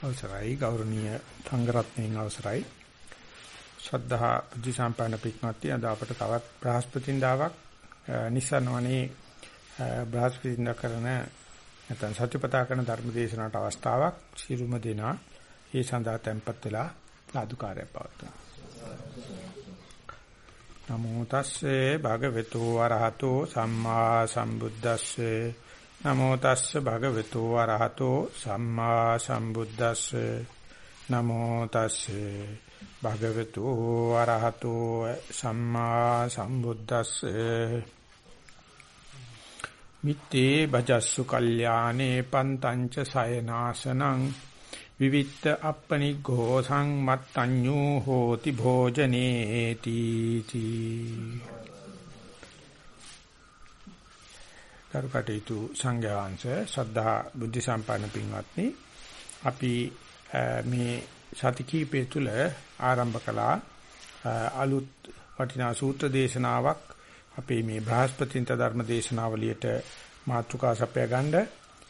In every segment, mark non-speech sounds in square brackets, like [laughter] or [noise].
අවසරයි. ගෞරවනීය සංඝරත්නයන් අවසරයි. ශ්‍රද්ධා බුද්ධ සම්පන්න පිටනත්ටි අද අපට තවත් බ්‍රහස්පතින්දාවක් නිසනවනේ බ්‍රහස්පතින්දා කරන නැත්නම් සත්‍යපතා කරන ධර්ම දේශනාවට අවස්ථාවක් සිරුම දෙනා ඒ සඳහා tempත් වෙලා සාදුකාරය පවත්වනවා. නමෝ තස්සේ භගවතු වරහතෝ සම්මා සම්බුද්දස්සේ නමෝ තස්ස භගවතු වරහතෝ සම්මා සම්බුද්දස්ස. නමෝ තස්ස භගවතු වරහතෝ සම්මා සම්බුද්දස්ස. මිත්තේ බජස්සු කල්යානේ පන්තංච සයනාසනං. විවිත්ත අප්පනිග්ඝෝ සංමත්තඤ්ඤෝ හෝති භෝජනේති. තී කරුකටේතු සංඝයාංශ ශ්‍රද්ධා බුද්ධ සම්පන්න පින්වත්නි අපි මේ සති කීපය තුල ආරම්භ කළා අලුත් වටිනා සූත්‍ර දේශනාවක් අපේ මේ බ්‍රහස්පතින්ත ධර්ම දේශනාවලියට මාතෘකා සපය ගන්න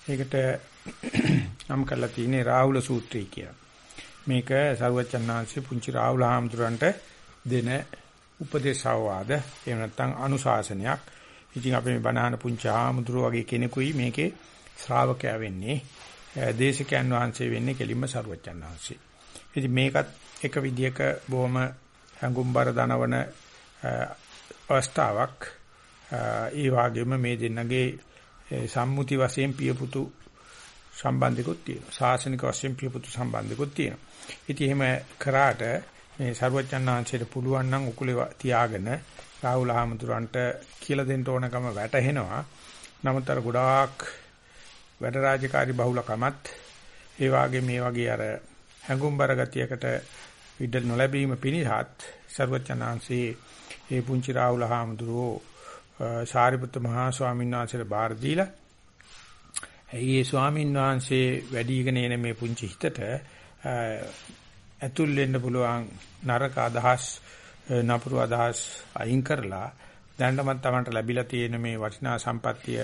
ඒකට නම් කරලා තියෙන්නේ රාහුල සූත්‍රය කියලා. මේක සරුවචනාංශේ පුංචි රාහුල හාමුදුරන්ට දෙන උපදේශාවාද එහෙම නැත්නම් අනුශාසනයක්. ඉතින් අපි මේ බණහන පුංචි ආමුදුර වගේ කෙනෙකුයි මේකේ ශ්‍රාවකයා වෙන්නේ. දේශකයන් වහන්සේ වෙන්නේ කෙලින්ම සරුවච්චන් වහන්සේ. ඉතින් මේකත් එක විදියක බොහොම හැඟුම්බර දනවන අවස්ථාවක්. ඒ වගේම මේ දෙන්නගේ සම්මුති වශයෙන් පියපුතු සම්බන්ධිකුත් තියෙනවා. ශාසනික වශයෙන් පියපුතු සම්බන්ධිකුත් තියෙනවා. ඉතින් එහෙම කරාට මේ සරුවච්චන් වහන්සේට පුළුවන් නම් උකුලේ තියාගෙන රාහුල හාමුදුරන්ට කියලා දෙන්න ඕනකම වැටහෙනවා. නමුත් අර ගොඩාක් වැඩ රාජකාරී බහුලකමත් ඒ වාගේ මේ වගේ අර හැඟුම්බර ගතියකට ඉඩ නොලැබීම පිණිසත් ਸਰවචනාංශේ ඒ පුංචි රාහුල හාමුදුරුවෝ සාරිපුත්ත මහා ස්වාමීන් වහන්සේට බාර දීලා ඒ ස්වාමීන් වහන්සේ වැඩිගෙන එන මේ පුංචි හිතට ඇතුල් වෙන්න පුළුවන් නරක අදහස් නපුරු අදහස් අයින් කරලා දැනටමත් Tamanට ලැබිලා තියෙන මේ වටිනා සම්පත්තිය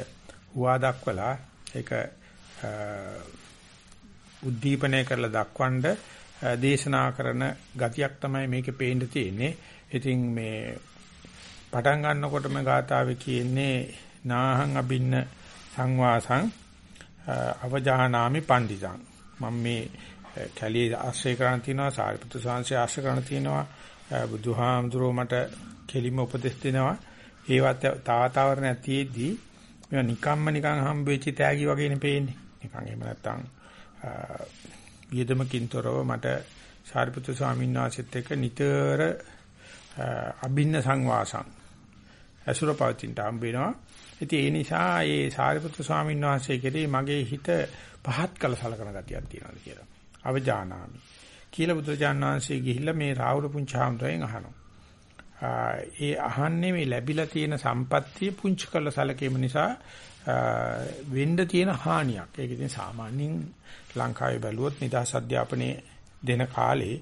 හුවා දක්වලා ඒක උද්දීපනය කරලා දක්වන්න දේශනා කරන ගතියක් තමයි මේකේ පේන්න තියෙන්නේ. ඉතින් මේ පටන් ගන්නකොටම ගාථාවේ කියන්නේ නාහං අබින්න සංවාසං අවජානාමි පණ්ඩිතං මම මේ කැලිය ආශ්‍රය කරන් තිනවා සාරිපුත්‍ර සාංශය ආශ්‍රය කරන් තිනවා බුදුහාමුදුරුව මට කෙලිම උපදෙස් දෙනවා. ඒවත් තාතාවරණ ඇතිෙද්දී මේවා නිකම්ම නිකන් හම්බ වෙච්ච තෑගි වගේනේ පේන්නේ. නිකන් එහෙම නැත්තම් වියදමකින්තරව මට සාරිපුත්‍ර ස්වාමීන් වහන්සේත් එක්ක නිතර අභින්න සංවාසං අසුර පවතිනට හම්බ වෙනවා. ඉතින් ඒ නිසා ඒ සාරිපුත්‍ර ස්වාමීන් වහන්සේ කෙරේ මගේ හිත පහත් කළ සලකන ගතියක් තියෙනවා කියලා. අවජානාමි. කියලා බුදුරජාණන් වහන්සේ ගිහිල්ලා මේ රාහුල පුංචාම්රයෙන් අහනවා. ඒ අහන්නේ මේ ලැබිලා තියෙන සම්පත්තිය පුංචි කරලා සැලකීම නිසා වෙන්න තියෙන හානියක්. ඒක ඉතින් සාමාන්‍යයෙන් ලංකාවේ බැලුවොත් නිදහස් අධ්‍යාපනයේ දෙන කාලේ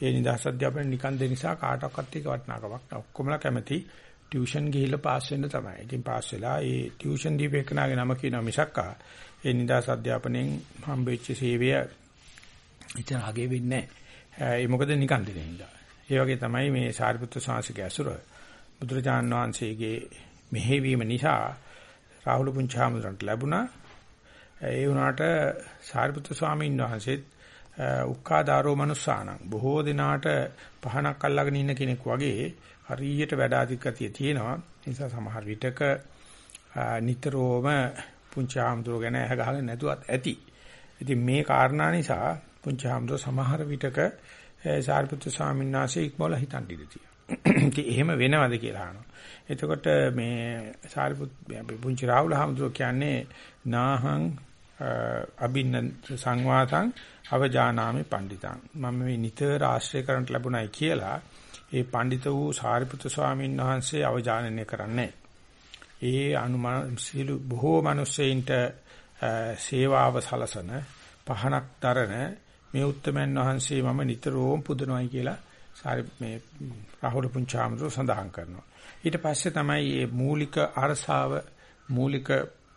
ඒ නිදහස් අධ්‍යාපනය නිකන් දෙන නිසා කාටවත් ඒක වටිනාකමක් නැහැ. ඔක්කොමලා කැමති ටියුෂන් ගිහිල්ලා පාස් වෙන්න තමයි. ඉතින් පාස් වෙලා ඒ ටියුෂන් දීපේකනාගේ නම කියනවා මිසක්කා ඒ නිදහස් අධ්‍යාපනයෙන් හම්බෙච්ච සේවය ඉතින් අගේ වෙන්නේ නැහැ. ඒ මොකද නිකන් දෙන නිසා. ඒ වගේ තමයි මේ සාරිපුත්‍ර ශාන්සික ඇසුර බුදුරජාන් වහන්සේගේ මෙහෙවීම නිසා රාහුල පුංචාමුදුරන්ට ලැබුණා. ඒ වුණාට සාරිපුත්‍ර ස්වාමීන් වහන්සේත් උක්කාදාරෝ මනුස්සානං බොහෝ දිනාට පහනක් අල්ලගෙන ඉන්න කෙනෙක් වගේ හරියට වැඩ අධිකතිය තියෙනවා. ඒ නිසා සමහර විටක නිතරම පුංචාමුදුර ගැන ඇහ ගහගෙන නැතුවත් ඇති. ඉතින් මේ කාරණා නිසා පුංචාමුදුර සමහර විටක සාරිපුත්‍ර ස්වාමීන් වහන්සේ ඉක්මවල හිතන් ඉඳී තියෙනවා. [clears throat] ඉතින් එහෙම වෙනවද කියලා අහනවා. එතකොට මේ සාරිපුත් පුංචි රාහුල හාමුදුරුවෝ කියන්නේ නාහං අබින්න සංවාතං අවජානාමි පණ්ඩිතං මම මේ නිතර ආශ්‍රය කරන්ට ලැබුණයි කියලා ඒ පඬිත වූ සාරිපුත්‍ර ස්වාමීන් වහන්සේ අවජානනය කරන්නේ ඒ අනුමාන සීල බොහෝ මිනිස්සෙයින්ට සේවාව සලසන පහනක් දරන මේ උත්තමයන් වහන්සේ මම නිතරම පුදනවායි කියලා සාරි මේ රාහුල පුංචාමතු සඳහන් කරනවා. ඊට පස්සේ තමයි මේ මූලික අරසාව මූලික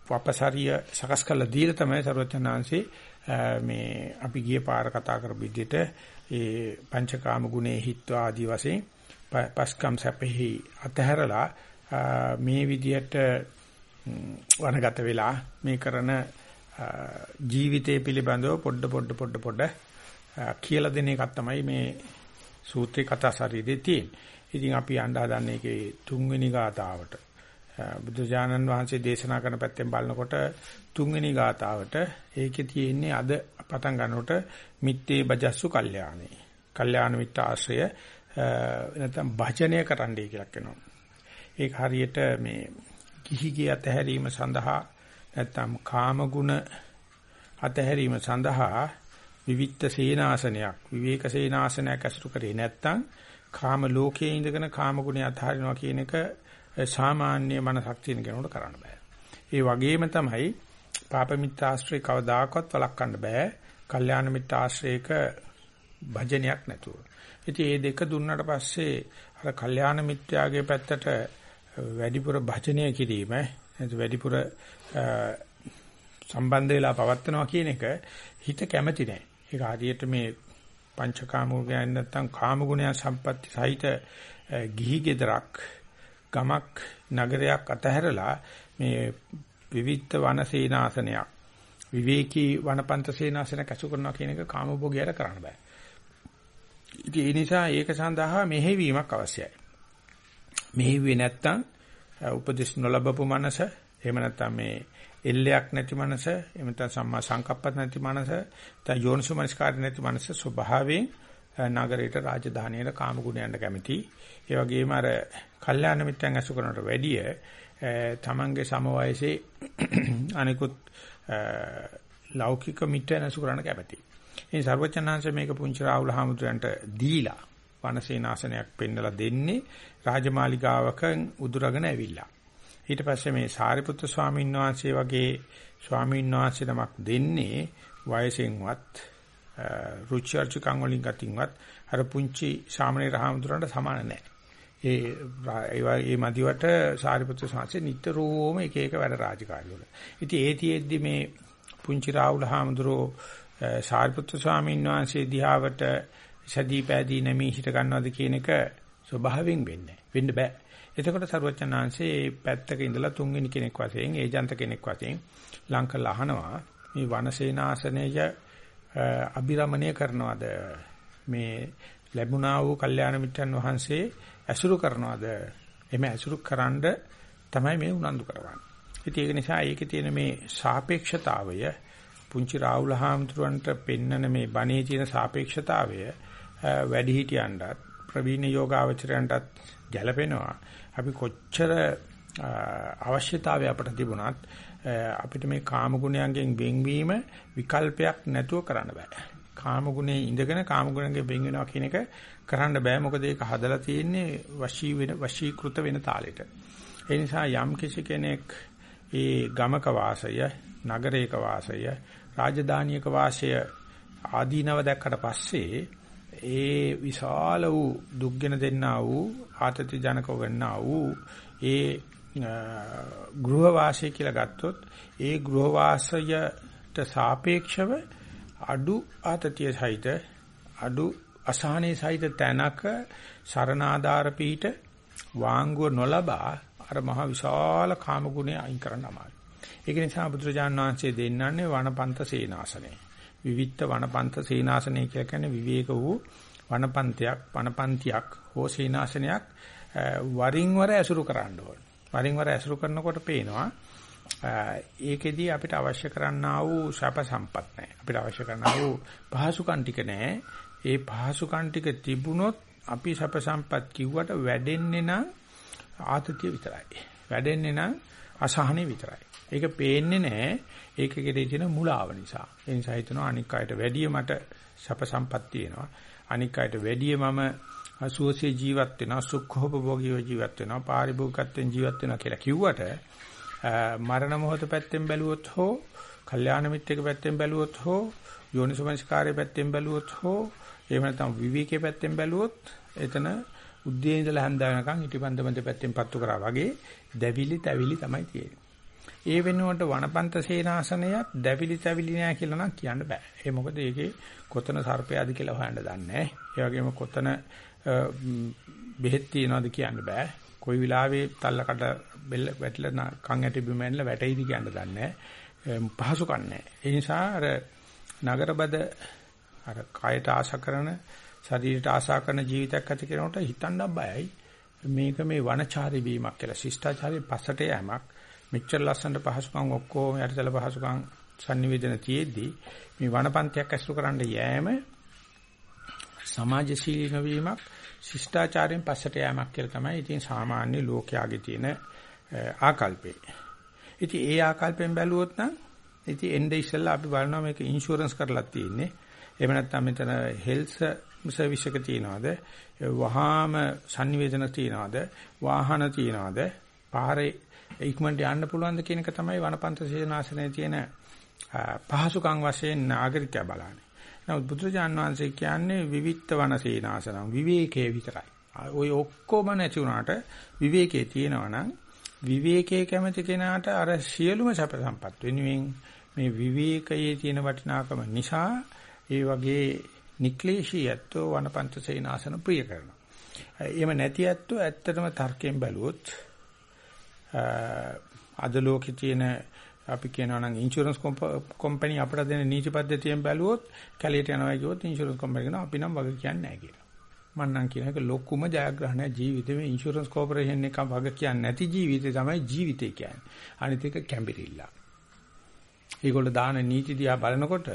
වපසරිය සකස් කරලා දීලා තමයි සරුවචනාංශේ මේ අපි ගිය පාර කතා කරපු විදිහට ඒ පංචකාම ගුණේ හිත්වා ආදි වශයෙන් පස්කම් සැපෙහි අතහැරලා මේ විදිහට වනගත වෙලා මේ කරන ජීවිතය පිළිබඳව පොඩ පොඩ පොඩ පොඩ කියලා දෙන එකක් තමයි මේ සූත්‍රේ කතා ශරීරයේ තියෙන්නේ. ඉතින් අපි යන්න හදන්නේ ඒකේ තුන්වෙනි ගාතාවට. බුදු දානන් වහන්සේ දේශනා කරන පැත්තෙන් බලනකොට තුන්වෙනි ගාතාවට ඒකේ තියෙන්නේ අද පටන් ගන්නකොට මිත්තේ බජස්සු කල්යාණේ. කල්යාණ මිත්‍ර ආශ්‍රය නැත්නම් භජනය කරන්නයි කියලා කියනවා. ඒක හරියට මේ කිහිගේ අතහැරීම සඳහා නැත්නම් කාමගුණ අතහැරීම සඳහා විවිත්ත සේනාසනයක් විවේක සේනාසනයක් අසුරු කරේ නැත්නම් කාම ලෝකයේ ඉඳගෙන කාම ගුණය අතහරිනවා කියන එක සාමාන්‍ය මනසක් තියෙන කෙනෙකුට කරන්න බෑ. ඒ වගේම තමයි පාප මිත්‍යාශ්‍රේ කවදාකවත් වළක්වන්න බෑ. කල්යාණ මිත්‍යාශ්‍රේක භජනයක් නැතුව. ඉතින් මේ දෙක දුන්නට පස්සේ අර කල්යාණ මිත්‍යාගේ පැත්තට වැඩිපුර භජනය කිරීම නැත්නම් වැඩිපුර සම්බන්ධ වෙලා පවත්නවා කියන එක හිත කැමති නැහැ. ඒක හරියට මේ පංචකාමෝගයන් නැත්නම් කාමගුණයන් සම්පatti සහිත ගිහි ගෙදරක් ගමක් නගරයක් අතහැරලා මේ විවිධ වනසේනාසනයක් විවේකී වනපන්ත සේනාසනයක් අසු කරනවා කියන එක කාමභෝගයට කරන්න බෑ. ඉතින් ඒ නිසා ඒක සඳහා මෙහෙවීමක් අවශ්‍යයි. මෙහෙව්වේ නැත්තම් උපදේශ නොලබපු මනස එහෙම නැත්තම් මේ එල්ලයක් නැති මනස එහෙම නැත්නම් සම්මා සංකප්පත් නැති මනස නැත්නම් යෝනිසෝමනස්කාර නැති මනස ස්වභාවයෙන් නගරයට රාජධානියට කාම ගුණයන්ට කැමති. ඒ වගේම අර කල්යාණ මිත්‍යන් අසු කරනට වැඩිය තමන්ගේ සම වයසේ [clears throat] අනිකුත් ලෞකික මිත්‍යන් අසු කරන්න කැමති. ඉතින් සර්වචනංශ මේක පුංචි රාහුල හාමුදුරන්ට දීලා වනසේනාසනයක් පෙන්නලා දෙන්නේ රාජමාලිගාවක උදුරගෙන ඇවිල්ලා. ඊට පස්සේ මේ සාරිපුත්‍ර ස්වාමීන් වහන්සේ වගේ ස්වාමීන් වහන්සේ නමක් දෙන්නේ වයසෙන්වත් රුචි අරුචිකම් වලින් ගතින්වත් අර පුංචි ශාමණේර හාමුදුරන්ට සමාන නැහැ. ඒ ඒ මදිවට සාරිපුත්‍ර ස්වාමීන් නිතරම එක එක වැඩ රාජකාරී වල. ඉතින් ඒ තියෙද්දි මේ පුංචි රාහුල හාමුදුරෝ සාරිපුත්‍ර ස්වාමීන් වහන්සේ දිහාවට සදී පෑදී නැමී හිට ගන්නවද කියන එක ස්වභාවයෙන් වෙන්නේ. වෙන්න බෑ. එතකොට සරුවචනාංශේ මේ පැත්තක ඉඳලා තුන්වෙනි කෙනෙක් වශයෙන් ඒජන්ත කෙනෙක් වශයෙන් ලංකල අහනවා මේ වනසේනාසනය අබිරමණය කරනවද මේ ලැබුණා වූ කල්යාණ මිත්‍රන් වහන්සේ ඇසුරු කරනවද එමෙ ඇසුරු කරන්ඩ තමයි මේ උනන්දු කරවන්නේ. ඉතින් ඒක නිසා ඒකේ තියෙන මේ සාපේක්ෂතාවය පුංචි රාහුල හාමුදුරන්ට පෙන්නන මේ බණේ තියෙන සාපේක්ෂතාවය වැඩිහිටියන්ටත් ප්‍රවීණ යෝගාවචරයන්ටත් ගැළපෙනවා. අපි කොච්චර අවශ්‍යතාවය අපට තිබුණත් අපිට මේ කාම ගුණයන්ගෙන් වෙන්වීම විකල්පයක් නැතුව කරන්න බෑ. කාම ගුණේ ඉඳගෙන කාම ගුණයෙන් වෙන් වෙනවා කියන එක කරන්න බෑ. මොකද ඒක හදලා තියෙන්නේ වශී වෙන වශීකృత වෙන තාලෙට. ඒ නිසා යම් කිසි කෙනෙක් ඒ ගමක වාසය, නගරයක වාසය, රාජධානියක වාසය ආදීනව දැක්කට පස්සේ ඒ විශාල වූ දුක්ගෙන දෙන්නා වූ ආතති ජනක වෙන්නා වූ ඒ ගෘහ වාසය කියලා ගත්තොත් ඒ ගෘහ වාසයට සාපේක්ෂව අඩු ආතතිය සහිත අඩු අසහනේ සහිත තැනක සරණාධාර පීඨ වාංගුව නොලබා අර මහ විශාල කාම ගුණය අයින් කරන්න අමාරුයි. ඒක නිසා බුදුරජාණන් වහන්සේ දෙන්නන්නේ වනපන්ත සේනාසනේ. විවිත්ත වනපන්ත සීනාසනය කියලා කියන්නේ විවේක වූ වනපන්තයක් වනපන්තියක් හෝ සීනාසනයක් වරින් වර ඇසුරු කරන්න ඕන. වරින් වර ඇසුරු කරනකොට පේනවා ඒකෙදී අපිට අවශ්‍ය කරන්නා වූ ශාප සම්පත් නැහැ. අපිට අවශ්‍ය කරන්නා වූ පහසුකම් ටික නැහැ. ඒ පහසුකම් ටික තිබුණොත් අපි ශාප සම්පත් කිව්වට වැඩෙන්නේ නම් ආතතිය විතරයි. වැඩෙන්නේ නම් අසහනෙ විතරයි. ඒක පේන්නේ නැහැ. ඒක කෙරේ තියෙන මුලාව නිසා. ඒ නිසා හිතනවා අනික් අයට වැඩිය මට සැප සම්පත් තියෙනවා. අනික් අයට වැඩිය මම සුවසේ ජීවත් වෙනවා, සුඛෝපභෝගීව ජීවත් වෙනවා, පාරිභෝගිකත්වයෙන් ජීවත් වෙනවා කියලා කිව්වට මරණ මොහොත පැත්තෙන් බැලුවොත් හෝ, කල්යාණ මිත්‍රක පැත්තෙන් බැලුවොත් හෝ, යෝනිසමනස්කාරයේ පැත්තෙන් බැලුවොත් හෝ, එහෙම නැත්නම් විවිකේ පැත්තෙන් බැලුවොත් එතන උද්දී ඉඳලා හන්ද වෙනකන් ඉටිපන්දමද පැත්තෙන් පත්තු කරා වගේ දැවිලි තැවිලි තමයි තියෙන්නේ. ඒ වෙනුවට වනපන්ත සේනාසනයත් දැවිලි තැවිලි නෑ කියලා නම් කියන්න බෑ. ඒ මොකද ඒකේ කොතන සර්පයාද කියලා හොයන්න දන්නේ නෑ. ඒ වගේම කොතන බෙහෙත් තියනවද කියන්න බෑ. කොයි වෙලාවෙ තල්ලකට බෙල්ල වැටිලා කන් ඇටි බිම ඇනලා වැටෙයිද කියන්න දන්නේ නෑ. පහසුකම් නෑ. ඒ නිසා අර නගරබද අර කායට ආශා කරන ශරීරයට ආශා කරන ජීවිතයක් ඇති කෙනෙකුට හිතන්න බයයි. මේක මේ වනචාරී වීමක් කියලා ශිෂ්ටාචාරයේ පස්සට යෑමක්. මෙච්චර ලස්සනට පහසුකම් ඔක්කොම යටිතල පහසුකම් sannivedana තියෙද්දි මේ වනපන්තියක් ඇසුරු කරන්න යෑම සමාජශීලී නොවීමක් ශිෂ්ටාචාරයෙන් පස්සට යෑමක් කියලා තමයි ඉතින් සාමාන්‍ය ලෝකයාගේ තියෙන ආකල්පේ. ඉතින් ඒ ආකල්පෙන් බැලුවොත් නම් ඉතින් එnde ඉස්සෙල්ලා අපි බලනවා මේක ඉන්ෂුරන්ස් කරලා තියෙන්නේ. එහෙම නැත්නම් මෙතන හෙල්ත් සර්විස් එක තියනවාද? වහාම sannivedana තියනවාද? වාහන තියනවාද? පාරේ ඉක්මනට යන්න පුළුවන්ද කියන එක තමයි වනපන්ත සේනාසනයේ තියෙන පහසුකම් වශයෙන් නාගරිකයා බලන්නේ. නමුත් බුදුරජාන් වහන්සේ කියන්නේ විවිත්ත වන සේනාසනම් විවේකයේ විතරයි. ওই ඔක්කොම නැති වුණාට විවේකයේ තියෙනවා නම් විවේකයේ කැමති කෙනාට අර සියලුම සැප සම්පත් වෙනුවෙන් මේ විවේකයේ තියෙන වටිනාකම නිසා ඒ වගේ නික්ලේශී ඇත්තෝ වනපන්ත සේනාසන ප්‍රිය කරනවා. එහෙම නැති ඇත්තෝ ඇත්තටම තර්කයෙන් බැලුවොත් අද ලෝකේ තියෙන අපි කියනවා නම් ඉන්ෂුරන්ස් කම්පැනි අපට දෙන නීති පද්ධතියෙන් බැලුවොත් කැලේට යනවා කිව්වොත් ඉන්ෂුරන්ස් කම්පැනි කියනවා අපි නම් වග කියන්නේ නැහැ කියලා. මම නම් කියන එක ලොකුම ජයග්‍රහණය ජීවිතේ මේ ඉන්ෂුරන්ස් කෝපරේෂන් එක වග කියන්නේ නැති ජීවිතේ තමයි ජීවිතේ කියන්නේ. අනිත් එක කැම්බිරිල්ල. ඒගොල්ලෝ දාන නීති දිහා බලනකොට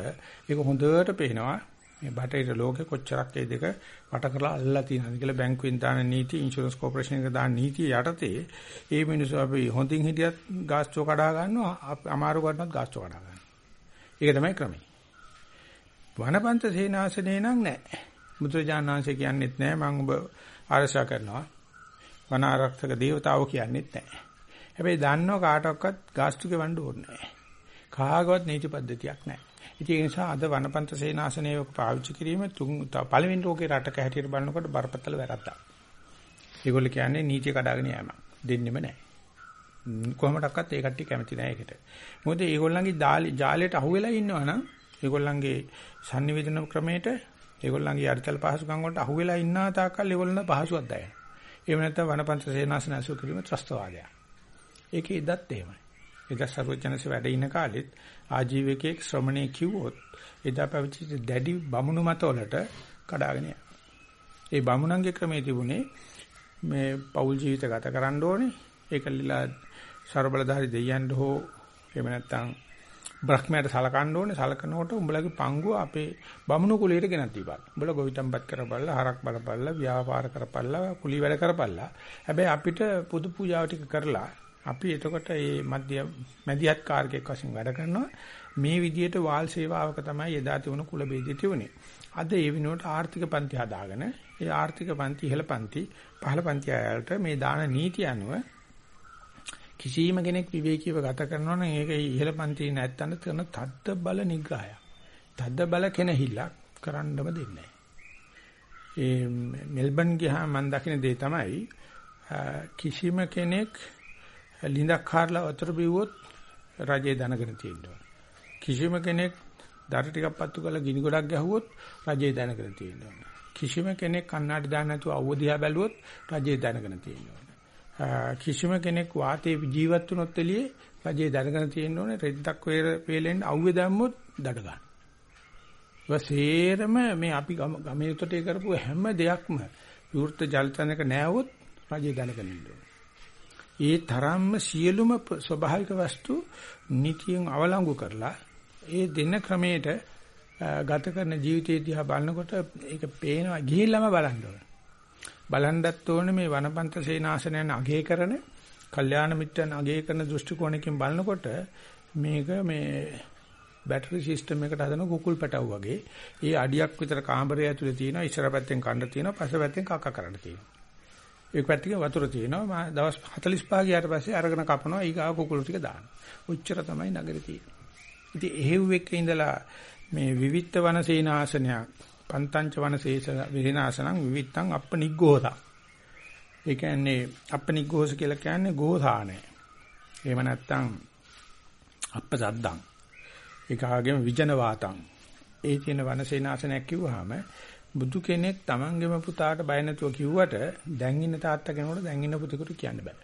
ඒක හොඳට පේනවා මේ බටේට ලෝකෙ කොච්චරක් ඒ දෙක වට කරලා අල්ලලා තියෙනවද කියලා බැංකුවෙන් දාන නීති ඉන්ෂුරන්ස් කෝපරේෂන් එක දාන නීතිය යටතේ ඒ මිනිස්සු අපි හොඳින් හිටියත් ගාස්තුව කඩා ගන්නවා අමාරු කරනවත් ගාස්තුව කඩා ගන්නවා. ඒක තමයි ක්‍රමය. වනපන්ත සේනාසනේ නම් නැහැ. මුද්‍රජානංශය කියන්නේත් නැහැ මම ඔබ ආරසා කරනවා. වන ආරක්ෂක දේවතාවෝ කියන්නේත් නැහැ. හැබැයි දන්නව කාටවත් ගාස්තු ගෙවන්න ඕනේ නැහැ. කාගවත් නීති පද්ධතියක් නැහැ. ඉතින් ඒ නිසා අද වනපන්ත සේනාසනයේ පාවිච්චි කිරීම තුන් පළවෙනි රෝගේ රටක හැටියට බලනකොට බරපතල වැරද්දක්. ඒගොල්ලෝ කියන්නේ නීතිය කඩාගෙන යෑම. දෙන්නෙම නැහැ. කොහොමඩක්වත් ඒ කට්ටිය කැමති නැහැ ඒකට. මොකද ඒගොල්ලන්ගේ ජාලයට අහුවෙලා ඉන්නවනම් ඒගොල්ලන්ගේ sannivedana ක්‍රමයට ඒගොල්ලන්ගේ අරිතල් පහසුකම් වලට අහුවෙලා ඉන්නා තාක්කල් ඒගොල්ලන් පහසුවක් දැනෙන. එහෙම නැත්නම් වනපන්ත සේනාසන අසු කිරීම ත්‍රස්තවාදයක්. ඒකේ ඉදත් එහෙමයි. එදා සර්වඥන්සේ වැඩ ඉන කාලෙත් ආජීවකයෙක් ශ්‍රමණේ කිව්වොත් එදා පැවතිච්ච දැඩි බමුණු මතවලට කඩාගෙන යනවා. ඒ බමුණන්ගේ ක්‍රමයේ තිබුණේ මේ පෞල් ජීවිත ගත කරන්න ඕනේ. ඒකලිලා ਸਰබලධාරි දෙයයන්ට හෝ එහෙම නැත්නම් බ්‍රහ්මයට සලකන්න ඕනේ. සලකනකොට උඹලගේ පංගුව අපේ බමුණු කුලයට ගෙනත් දීපන්. උඹලා ගොවිතැන්පත් කරපල්ලා, හරක් බලපල්ලා, ව්‍යාපාර කරපල්ලා, කුලී වැඩ කරපල්ලා. හැබැයි අපිට පුදු පූජාව ටික කරලා අපි එතකොට මේ මධ්‍ය මැදිහත් කාර්කයක් වශයෙන් වැඩ කරනවා. මේ විදිහට වාල් සේවාවක තමයි එදා තිබුණු කුල බෙදෙති තිබුණේ. අද ඒ විනෝඩ ආර්ථික පන්ති හදාගෙන ඒ ආර්ථික පන්ති ඉහළ පන්ති පහළ පන්ති ආයලට මේ දාන නීති අනුව කිසියම් කෙනෙක් විවේකීව ගත කරනවා නම් ඒක ඉහළ පන්ති නැත්තන කරන තද්ද බල නිග්‍රහය. තද්ද බල කෙනහිල්ලක් කරන්නම දෙන්නේ ඒ මෙල්බන් ගියාම මම දකින දේ තමයි කිසිම කෙනෙක් ලිඳක් කාරලා වතුර බිව්වොත් රජේ දැනගෙන තියෙනවා. කිසිම කෙනෙක් දර ටිකක් පත්තු කරලා ගිනි ගොඩක් ගැහුවොත් රජේ දැනගෙන තියෙනවා. කිසිම කෙනෙක් කන්නාඩි දාන්න නැතුව අවුව දිහා බැලුවොත් රජේ දැනගෙන තියෙනවා. කිසිම කෙනෙක් වාතේ ජීවත් වුණොත් එළියේ රජේ දැනගෙන තියෙන්න ඕනේ රෙද්දක් වේලෙන් අවුවේ දැම්මොත් දඩ ගන්න. වසේරම මේ අපි ගමේ උතටේ කරපු හැම දෙයක්ම විවෘත ජලතනක නෑවොත් රජේ දැනගෙන ඉන්න ඕනේ. ඒ තරම්ම සියලුම ස්වභාවික වස්තු නිතියෙන් අවලංගු කරලා ඒ දෙන ක්‍රමයට ගත කරන ජීවිතය දිහා බලනකොට ඒක පේනවා ගිහිල්ලාම බලන්න ඕන. බලන්නත් ඕනේ මේ වනපන්ත සේනාසනයන් අගය කරන, කල්යාණ මිත්‍රයන් අගය කරන දෘෂ්ටි කෝණකින් බලනකොට මේක මේ බැටරි සිස්ටම් එකට හදන කුකුල් පැටවු වගේ. ඒ අඩියක් විතර කාමරය ඇතුලේ තියෙනවා, ඉස්සර පැත්තෙන් කන්න තියෙනවා, පස පැත්තෙන් කක්ක කරන්න තියෙනවා. ඒක පැත්තකින් වතුර තියෙනවා. මම දවස් 45 ගියාට පස්සේ අරගෙන කපනවා ඊගාව කුකුළු ටික දානවා. ඔච්චර තමයි නගරේ තියෙන්නේ. ඉතින් එහෙව් එක්ක ඉඳලා මේ විවිත්ත වනසේනාසනයක් පන්තංච වනසේස විහිනාසනං විවිත්තං අප්පනිග්ගෝසා. ඒ කියන්නේ අප්පනිග්ගෝස කියලා කියන්නේ ගෝසානේ. එහෙම නැත්නම් අප්පසද්දං. ඒකාගෙම විජන වාතං. ඒ තියෙන වනසේනාසනයක් කිව්වහම බුදු කෙනෙක් Tamangema පුතාට බය නැතුව කිව්වට දැන් ඉන්න තාත්තා කෙනෙකුට දැන් ඉන්න පුතේකට කියන්න බෑ.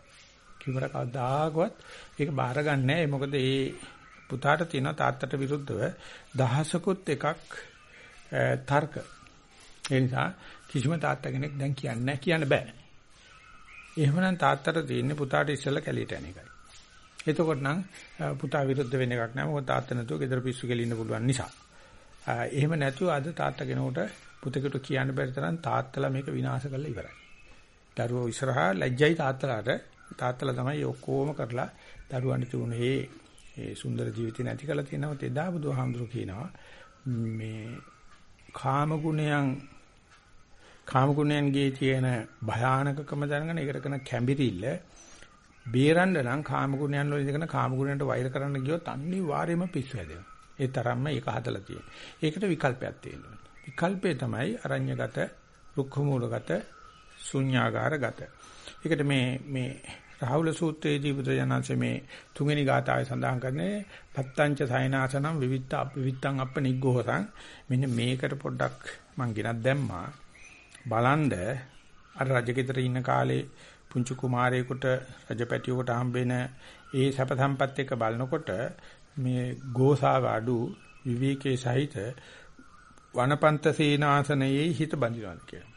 කිව්වට කවදාකවත් ඒක බාර ගන්න නැහැ. මොකද ඒ පුතාට තියෙන තාත්තට විරුද්ධව දහසකුත් එකක් තර්ක. ඒ නිසා කිසිම තාත්තා කෙනෙක් දැන් කියන්නේ කියන්න බෑ. එහෙමනම් තාත්තට තියෙන්නේ පුතාට ඉස්සෙල්ලා කැලියට යන එකයි. එතකොට නම් පුතා විරුද්ධ වෙන එකක් නෑ. මොකද තාත්තා නැතුව ගෙදර පිස්සු කෙලින්න පුළුවන් නිසා. එහෙම නැතුව අද තාත්තා කෙනෙකුට පුතෙකුට කියන්න බැරි තරම් තාත්තලා මේක විනාශ කරලා ඉවරයි. දරුවෝ ඉස්සරහා ලැජ්ජයි තාත්තලාට තාත්තලා තමයි ඔක්කොම කරලා දරුවන්ට තුනේ ඒ සුන්දර ජීවිතේ නැති කරලා තියෙනවා. එදා බුදුහාමුදුරු කියනවා මේ කාම ගුණයන් කාම ගුණයන්ගේ තියෙන භයානකකම දැනගෙන ඒකට කරන කැඹිරිල්ල බේරන්න නම් කාම ගුණයන් වල ඉඳගෙන කාම ගුණයන්ට වෛර කරන්න ගියොත් අනිවාර්යයෙන්ම පිස්සු හැදෙනවා. ඒ තරම්ම ඒක හදලා තියෙනවා. ඒකට විකල්පයක් තියෙනවා. විකල්පේ තමයි අරඤ්‍යගත, රුක්ඛ මූලගත, ශුන්‍යාගාරගත. ඒකට මේ මේ රාහුල සූත්‍රයේදී බුදුජානන්සේ මේ තුන්වෙනි ගාථාවේ සඳහන් කරන්නේ පත්තංච සයනාසනම් විවිත්ත අපවිත්තං අප නිග්ගෝහසං මෙන්න මේකට පොඩ්ඩක් මං ගෙනත් දැම්මා බලන්ඩ අර රජගෙදර ඉන්න කාලේ පුංචි කුමාරයෙකුට රජපැටියෙකුට හම්බෙන ඒ සැප සම්පත් එක්ක බලනකොට මේ ගෝසාව අඩු විවේකයේ සහිත වනපන්ත සේනාසනයේ හිත බඳිනවා කියලා.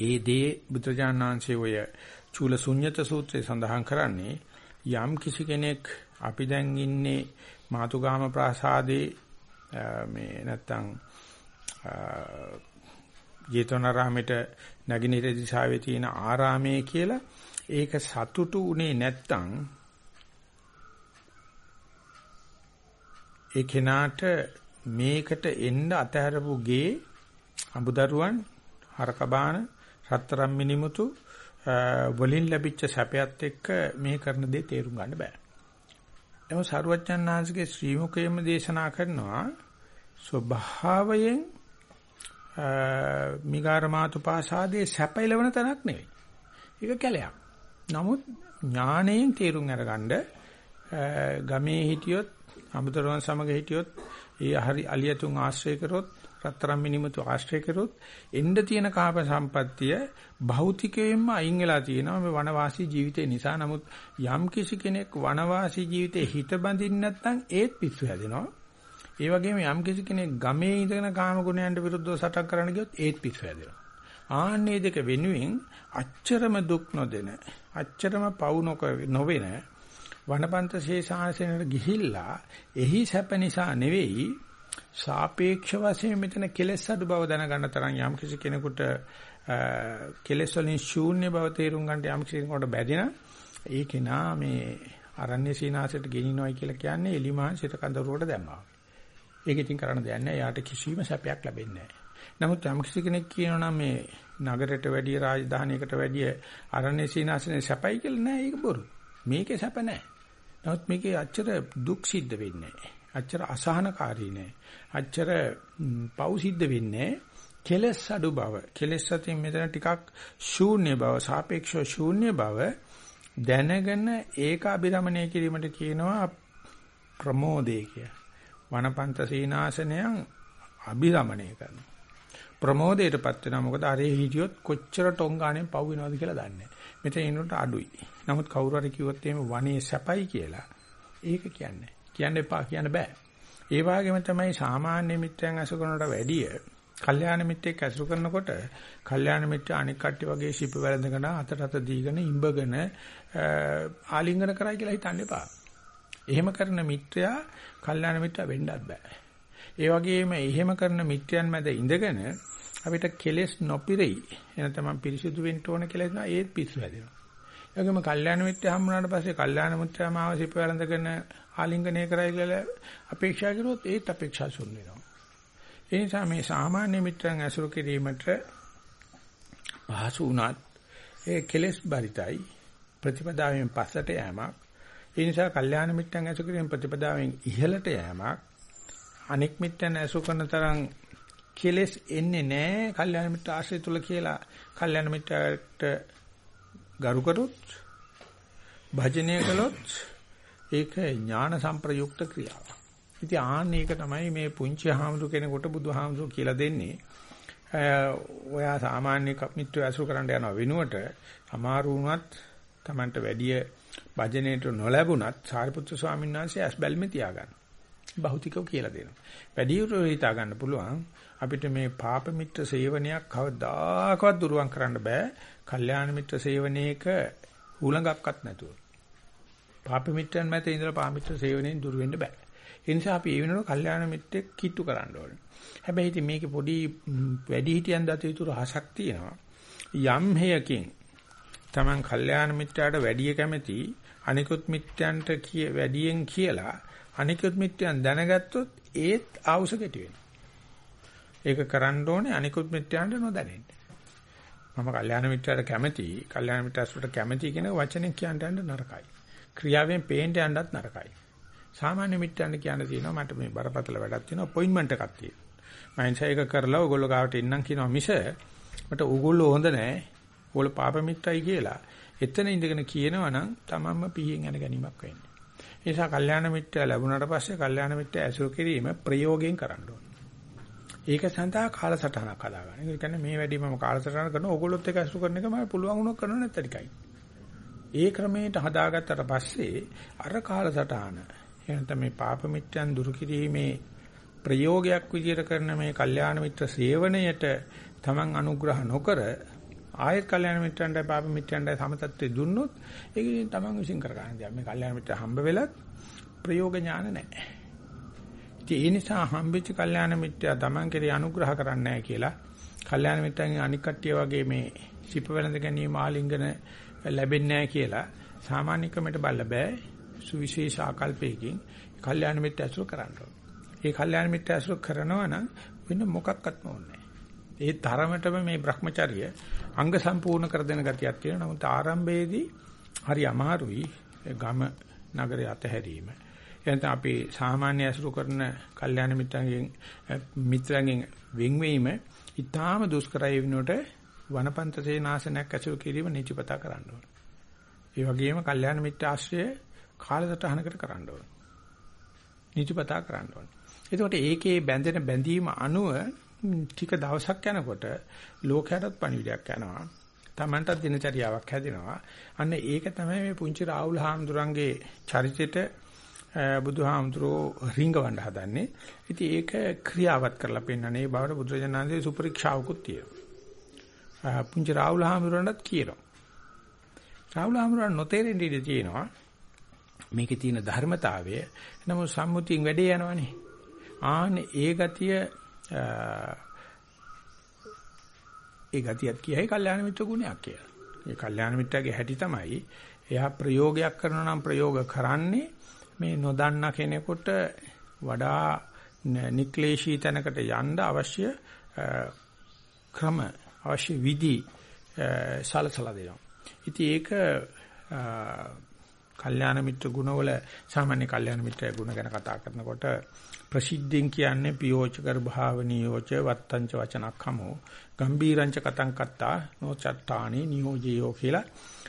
ඒ දේ බුදුජානනාංශයේ ඔය චූල ශුන්්‍යත සූත්‍රයේ සඳහන් කරන්නේ යම් කිසි කෙනෙක් අපි දැන් ඉන්නේ මාතුගාම ප්‍රාසාදේ මේ නැත්තම් ජේතවනාරාමෙට නැගිනිර දිශාවේ තියෙන ආරාමයේ කියලා ඒක සතුටු උනේ නැත්තම් ඒ කෙනාට මේකට එන්න අතහැරපු ගේ අඹදරුවන් හරකබාන රත්තරම් මිනිමුතු වලින් ලැබිච්ච සැපයත් එක්ක මේ කරන දේ තේරුම් ගන්න බෑ. එම සරුවච්චන්හන්සේගේ ශ්‍රී මුකයේම දේශනා කරනවා ස්වභාවයෙන් මිගාරමාතුපාසාදේ සැපයලවන තැනක් නෙවෙයි. ඒක කැලයක්. නමුත් ඥාණයෙන් තේරුම් අරගන්න ගමේ හිටියොත් අමුතරවන් සමග හිටියොත් ඒ හරි අලියතුන් ආශ්‍රය කරොත් රත්තරන් මිනිමතු ආශ්‍රය කරොත් එන්න තියෙන කාප සම්පත්තිය භෞතිකයෙන්ම අයින් වෙලා තියෙනවා මේ වනවාසී ජීවිතේ නිසා. නමුත් යම් කිසි කෙනෙක් වනවාසී ජීවිතේ හිත බඳින්න නැත්නම් ඒත් පිස්සු හැදෙනවා. ඒ වගේම යම් කිසි කෙනෙක් ගමේ ඉඳගෙන කාම ගුණයන්ට විරුද්ධව සටන් කරන්න ගියොත් ඒත් පිස්සු හැදෙනවා. ආන්නේ දෙක වෙනුවෙන් අච්චරම දුක් නොදෙන අච්චරම පවු නොවෙන වනපන්ත ශේෂාසනයට ගිහිල්ලා එහි සැප නිසා නෙවෙයි සාපේක්ෂ වශයෙන් මෙතන කෙලෙස් අඩු බව දැනගන්න තරම් යම් කිසි කෙනෙකුට කෙලෙස් වලින් ශූන්‍ය බව තේරුම් ගන්නට යම් කිසි කෙනෙකුට බැදින ඒ කෙනා මේ අරණ්‍ය සීනාසයට ගෙනිනවයි කියලා කියන්නේ එලිමහන් සිත කඳවුරකට දැම්මා. ඒක ඉතින් කරන්න දෙයක් නැහැ. යාට කිසිම සැපයක් ලැබෙන්නේ නැහැ. නමුත් යම් කිසි කෙනෙක් කියනවා මේ නගරයට වැඩිය රාජධානියකට වැඩිය අරණ්‍ය සීනාසනේ සැපයි කියලා නෑ ඒක බොරු. මේකේ සැප නෑ. නමුත් මේකේ අච්චර දුක් සිද්ධ වෙන්නේ නෑ. අච්චර අසහනකාරී නෑ. අච්චර පව් සිද්ධ වෙන්නේ කෙලස් අඩු බව. කෙලස් අතින් මෙතන ටිකක් ශූන්‍ය බව, සාපේක්ෂව ශූන්‍ය බව දැනගෙන ඒක අභිරමණය කිරීමට කියනවා ප්‍රමෝදේ කිය. වනපන්ත සීනාසනයන් අභිරමණය කරනවා. ප්‍රමෝදයටපත් වෙනවා මොකද අරේ හිටියොත් කොච්චර ටොංගාණයෙන් පව් වෙනවද කියලා දන්නේ නැහැ. මෙතන ඉන්නට අඩුයි. නමුත් කවුරු හරි කිව්වොත් එහෙම වනේ සැපයි කියලා ඒක කියන්නේ. කියන්න එපා කියන්න බෑ. ඒ වගේම තමයි සාමාන්‍ය මිත්‍රයන් අසු කරනට වැඩිය කල්යාණ මිත්‍රෙක් අසු කරනකොට කල්යාණ මිත්‍ර අනික් කට්ටිය වගේ ශිප වැළඳගෙන අතට අත දීගෙන ඉඹගෙන ආලිංගන කරයි කියලා හිතන්න එපා. එහෙම කරන මිත්‍රයා කල්යාණ මිත්‍රා වෙන්නත් බෑ. ඒ වගේම එහෙම කරන මිත්‍රයන් මැද ඉඳගෙන අපිට කෙලෙස් නොපිරෙයි. එන තමයි පිරිසිදු වෙන්න ඕන කියලා හිතනවා ඒත් පිස්සු හැදෙනවා. ඒ වගේම කල්යාණ මිත්‍ර හම්බුනාට පස්සේ කල්යාණ මිත්‍රයා මාව සිප වැළඳගෙන ආලිංගනය කරයි කියලා අපේක්ෂා කරුවොත් ඒත් අපේක්ෂා ශූන්‍ය වෙනවා. ඒ නිසා මේ සාමාන්‍ය මිත්‍රයන් ඇසුරු කිරීමට පහසු වුණත් ඒ කෙලෙස් බරිතයි ප්‍රතිපදාවෙන් පස්සට යෑමක්. ඒ නිසා කල්යාණ මිත්‍රයන් ඇසුරු කිරීම ප්‍රතිපදාවෙන් ඉහළට යෑමක්. අනෙක් මිත්‍රයන් ඇසුරු කරන තරම් කෙලෙස් එන්නේ නැහැ කල්යාණ මිත්‍ර ආශ්‍රය තුල කියලා කල්යාණ මිත්‍රට ගරු කරොත් භජනය කළොත් ඒක ඥාන සංප්‍රයුක්ත ක්‍රියාවක්. ඉතින් ආන්න ඒක තමයි මේ පුංචි හාමුදුර කෙනෙකුට බුදුහාමුදුර කියලා දෙන්නේ. ඔයා සාමාන්‍ය මිත්‍ර ඇසුරු කරන්න යන වෙනුවට අමාරු වුණත් Tamanට වැඩි භජනේට නොලැබුණත් සාරිපුත්‍ර ස්වාමීන් වහන්සේ ඇස් බැල්මේ තියාගන්න. භෞතිකව කියලා දෙනවා. වැඩි උරු හිතා ගන්න පුළුවන් අපිට මේ පාප මිත්‍ර සේවනයක් කවදාකවත් දුරුවන් කරන්න බෑ. කල්යාණ මිත්‍ර සේවනයේක උලඟක්වත් නැතුව. පාප මිත්‍රයන් මත ඉඳලා පාප මිත්‍ර සේවනයෙන් දුර වෙන්න බෑ. ඒ නිසා අපි ඒ වෙනකොට කල්යාණ මිත්‍රෙක් කිට්ටු කරන්න ඕනේ. හැබැයි ඉතින් මේකේ පොඩි වැඩි හිටියන් දත යුතු රහසක් තියෙනවා. යම් හේයකින් Taman කල්යාණ මිත්‍රයාට වැඩි කැමැති අනිකුත් මිත්‍යන්ට කිය වැඩියෙන් කියලා අනිකුත් මිත්‍යන් දැනගත්තොත් ඒත් ආවුස කෙටි වෙනවා. ඒක කරන්න ඕනේ අනිකුත් මිත්‍යන්ට නොදැනෙන්න. මම කල්යාණ මිත්‍රයාට කැමැති, කල්යාණ මිත්‍රාසුරට කැමැති කියන වචනෙන් කියන්න යන්න නරකයි. ක්‍රියාවෙන් පේන්න යන්නත් නරකයි. සාමාන්‍ය මිත්‍යන්ට කියන්න තියෙනවා මට මේ බරපතල වැඩක් තියෙනවා අපොයින්ට්මන්ට් එකක් තියෙනවා. මම ඒක කරලා ඕගොල්ලෝ ගාවට එන්නම් කියනවා මිස මට ඕගොල්ලෝ හොඳ නැහැ. ඕගොල්ලෝ පාප මිත්‍රයි කියලා. එතන ඉඳගෙන කියනවා නම් තමන්ම පිහින් යන ගැනීමක් වෙන්නේ. ඒ නිසා කල්යාණ මිත්‍යා ලැබුණාට පස්සේ කල්යාණ මිත්‍යා ඇසුරු කිරීම ප්‍රයෝගයෙන් කරන්න ඕනේ. ඒක සඳහා කාලසටහනක් හදාගන්න. ඒ කියන්නේ මේ වැඩි මම කාලසටහන කරනවා ඕගොල්ලොත් එක්ක ඇසුරු කරන එක මම පුළුවන් වුණොත් කරන්න නැත්නම් ටිකයි. ඒ ක්‍රමයට හදාගත්තට පස්සේ අර කාලසටහන එහෙනම් මේ පාප මිත්‍යන් දුරු කිරීමේ ප්‍රයෝගයක් විදියට කරන මේ කල්යාණ මිත්‍ර සේවනයට තමන් අනුග්‍රහ නොකර ආයෙත් කල්යාණ මිත්‍රයන්ට පාප මිත්‍රයන්ට සමතත්වයේ දුන්නොත් ඒක තමන් විශ්ින් කර ගන්න දෙයක්. මේ කල්යාණ මිත්‍ර හම්බ වෙලත් ප්‍රයෝග ඥාන නැහැ. ඒ නිසා හම්බෙච්ච කල්යාණ මිත්‍යා තමන් කෙරේ අනුග්‍රහ කරන්නේ නැහැ කියලා කල්යාණ මිත්‍රයන්ගේ අනික් කට්ටිය වගේ මේ සිප වෙනඳ ගැනීම ආලිංගන ලැබෙන්නේ නැහැ කියලා සාමාන්‍ය ක්‍රමයට බල්ල බෑ සුවිශේෂ ආකල්පයකින් කල්යාණ මිත්‍ර ඇසුර කරන්න ඕනේ. ඒ කල්යාණ මිත්‍ර ඇසුර කරනවා නම් වෙන මොකක්වත් ඕනේ ඒ තරමටම මේ Brahmacharya අංග සම්පූර්ණ කර දෙන ගතියක් තියෙනවා. නමුත් ආරම්භයේදී හරි අමාරුයි ගම නගරය අතහැරීම. එතන අපි සාමාන්‍ය ඇසුරු කරන කල්යාණ මිත්‍රයන්ගෙන් මිත්‍රයන්ගෙන් වෙන්වීම ඊටාම දුෂ්කරයි වෙනකොට වනපන්ත සේනාසනයක් ඇසුරු කිරීම නිචිපතා කරන්න ඕනේ. ඒ වගේම කල්යාණ මිත්‍ර ආශ්‍රය කාලසටහනකට කරන්න ඕනේ. නිචිපතා කරන්න ඕනේ. එතකොට ඒකේ බැඳෙන බැඳීම අනුව ටික දවසක් යනකොට ලෝකයටත් පණිවිඩයක් යනවා. Tamanටත් දිනචරියාවක් හැදෙනවා. අන්න ඒක තමයි මේ පුංචි රාහුල් හාමුදුරන්ගේ චරිතෙට බුදුහාමුදුරෝ රිංගවන්න හදන්නේ. ඉතින් ඒක ක්‍රියාවත් කරලා පෙන්නන්නේ බවට බුදුරජාණන්සේ සුපරීක්ෂාවකුත් තියෙනවා. පුංචි රාහුල් හාමුදුරන්ටත් කියනවා. රාහුල් හාමුදුරන් නොතේරෙන්න ඉඩ තියෙනවා. මේකේ තියෙන ධර්මතාවය නමුත් සම්මුතියෙන් වැඩේ යනවනේ. ආන ඒ ගතිය ඒ ගතියත් කියයි කල්යාණ මිත්‍ර ගුණයක් කියලා. ඒ කල්යාණ මිත්‍රගේ හැටි තමයි එයා ප්‍රයෝගයක් කරනවා නම් ප්‍රයෝග කරන්නේ මේ නොදන්න කෙනෙකුට වඩා නික්ලේශී තැනකට යන්න අවශ්‍ය ක්‍රම අවශ්‍ය විදි සලසලා දෙනවා. ඉතින් ඒක කල්යාණ මිත්‍ර ගුණවල සාමාන්‍ය කල්යාණ මිත්‍රය ගුණ ගැන කතා කරනකොට ප්‍රසිද්ධින් කියන්නේ පියෝචකර භාවනියෝච වත්තංච වචනක්ඛමෝ ගම්බීරංච කතං කත්තා නොචත්තානි නියෝජියෝ කියලා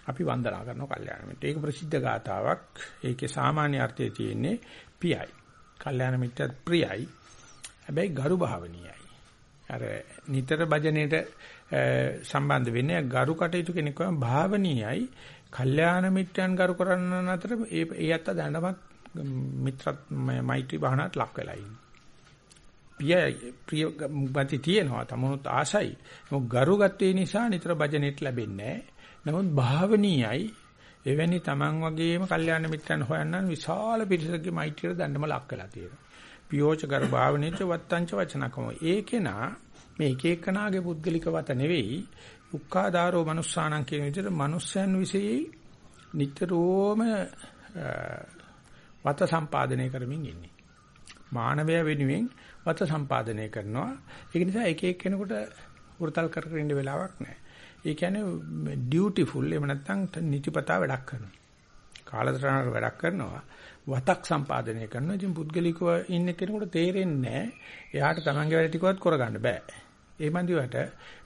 අපි වන්දනා කරනවා කල්යාණ මිත්‍ර. ඒක ප්‍රසිද්ධ ගාතාවක්. ඒකේ සාමාන්‍ය අර්ථය තියෙන්නේ පියයි. කල්යාණ මිත්‍රත් ප්‍රියයි. හැබැයි ගරු භාවනියයි. අර නිතර භජනයේට සම්බන්ධ වෙන්නේ ගරු කටයුතු කෙනෙක් වම භාවනීයයි. කල්යාණ මිත්‍රයන් ගරු කරන්න අතර ඒ ඒ අත්ත දැනමත් මිත්‍රත් මෛත්‍රී භාවනාවට ලක් වෙලා ඉන්නේ. ප්‍රිය ප්‍රිය ගති තියෙනවා තමනුත් ආසයි. මොක ගරු ගත්තේ නිසා නිතර භජනෙට ලැබෙන්නේ නමුත් භාවනීයයි එවැනි තමන් වගේම කල්යාණ මිත්‍රයන් හොයන්න විශාල පිරිසකගේ මෛත්‍රියට දඬම ලක් වෙලා තියෙනවා. පියෝච ගර භාවනීච වත්තංච වචනකම. ඒකේනා මේ එක එකනාගේ පුද්ගලික වත නෙවෙයි උක්කාදාරෝ මනුස්සාණන් කියන විදිහට මනුස්සයන් විශේෂයි නිතරම වත සම්පාදනය කරමින් ඉන්නේ. මානවය වෙනුවෙන් වත සම්පාදනය කරනවා. ඒක නිසා එක එක කෙනෙකුට වෘතල් කර කර ඉන්න වෙලාවක් නැහැ. ඒ කියන්නේ ඩියුටිෆුල් එහෙම නැත්නම් නිතිපතා වැඩක් කරනවා. කාලතරණකට වැඩක් කරනවා. වතක් සම්පාදනය කරනවා. ඉතින් පුද්ගලිකව ඉන්න කෙනෙකුට තේරෙන්නේ නැහැ. එයාට තමන්ගේ වැඩ ටිකවත් කරගන්න බෑ. ඒ මන්දිවට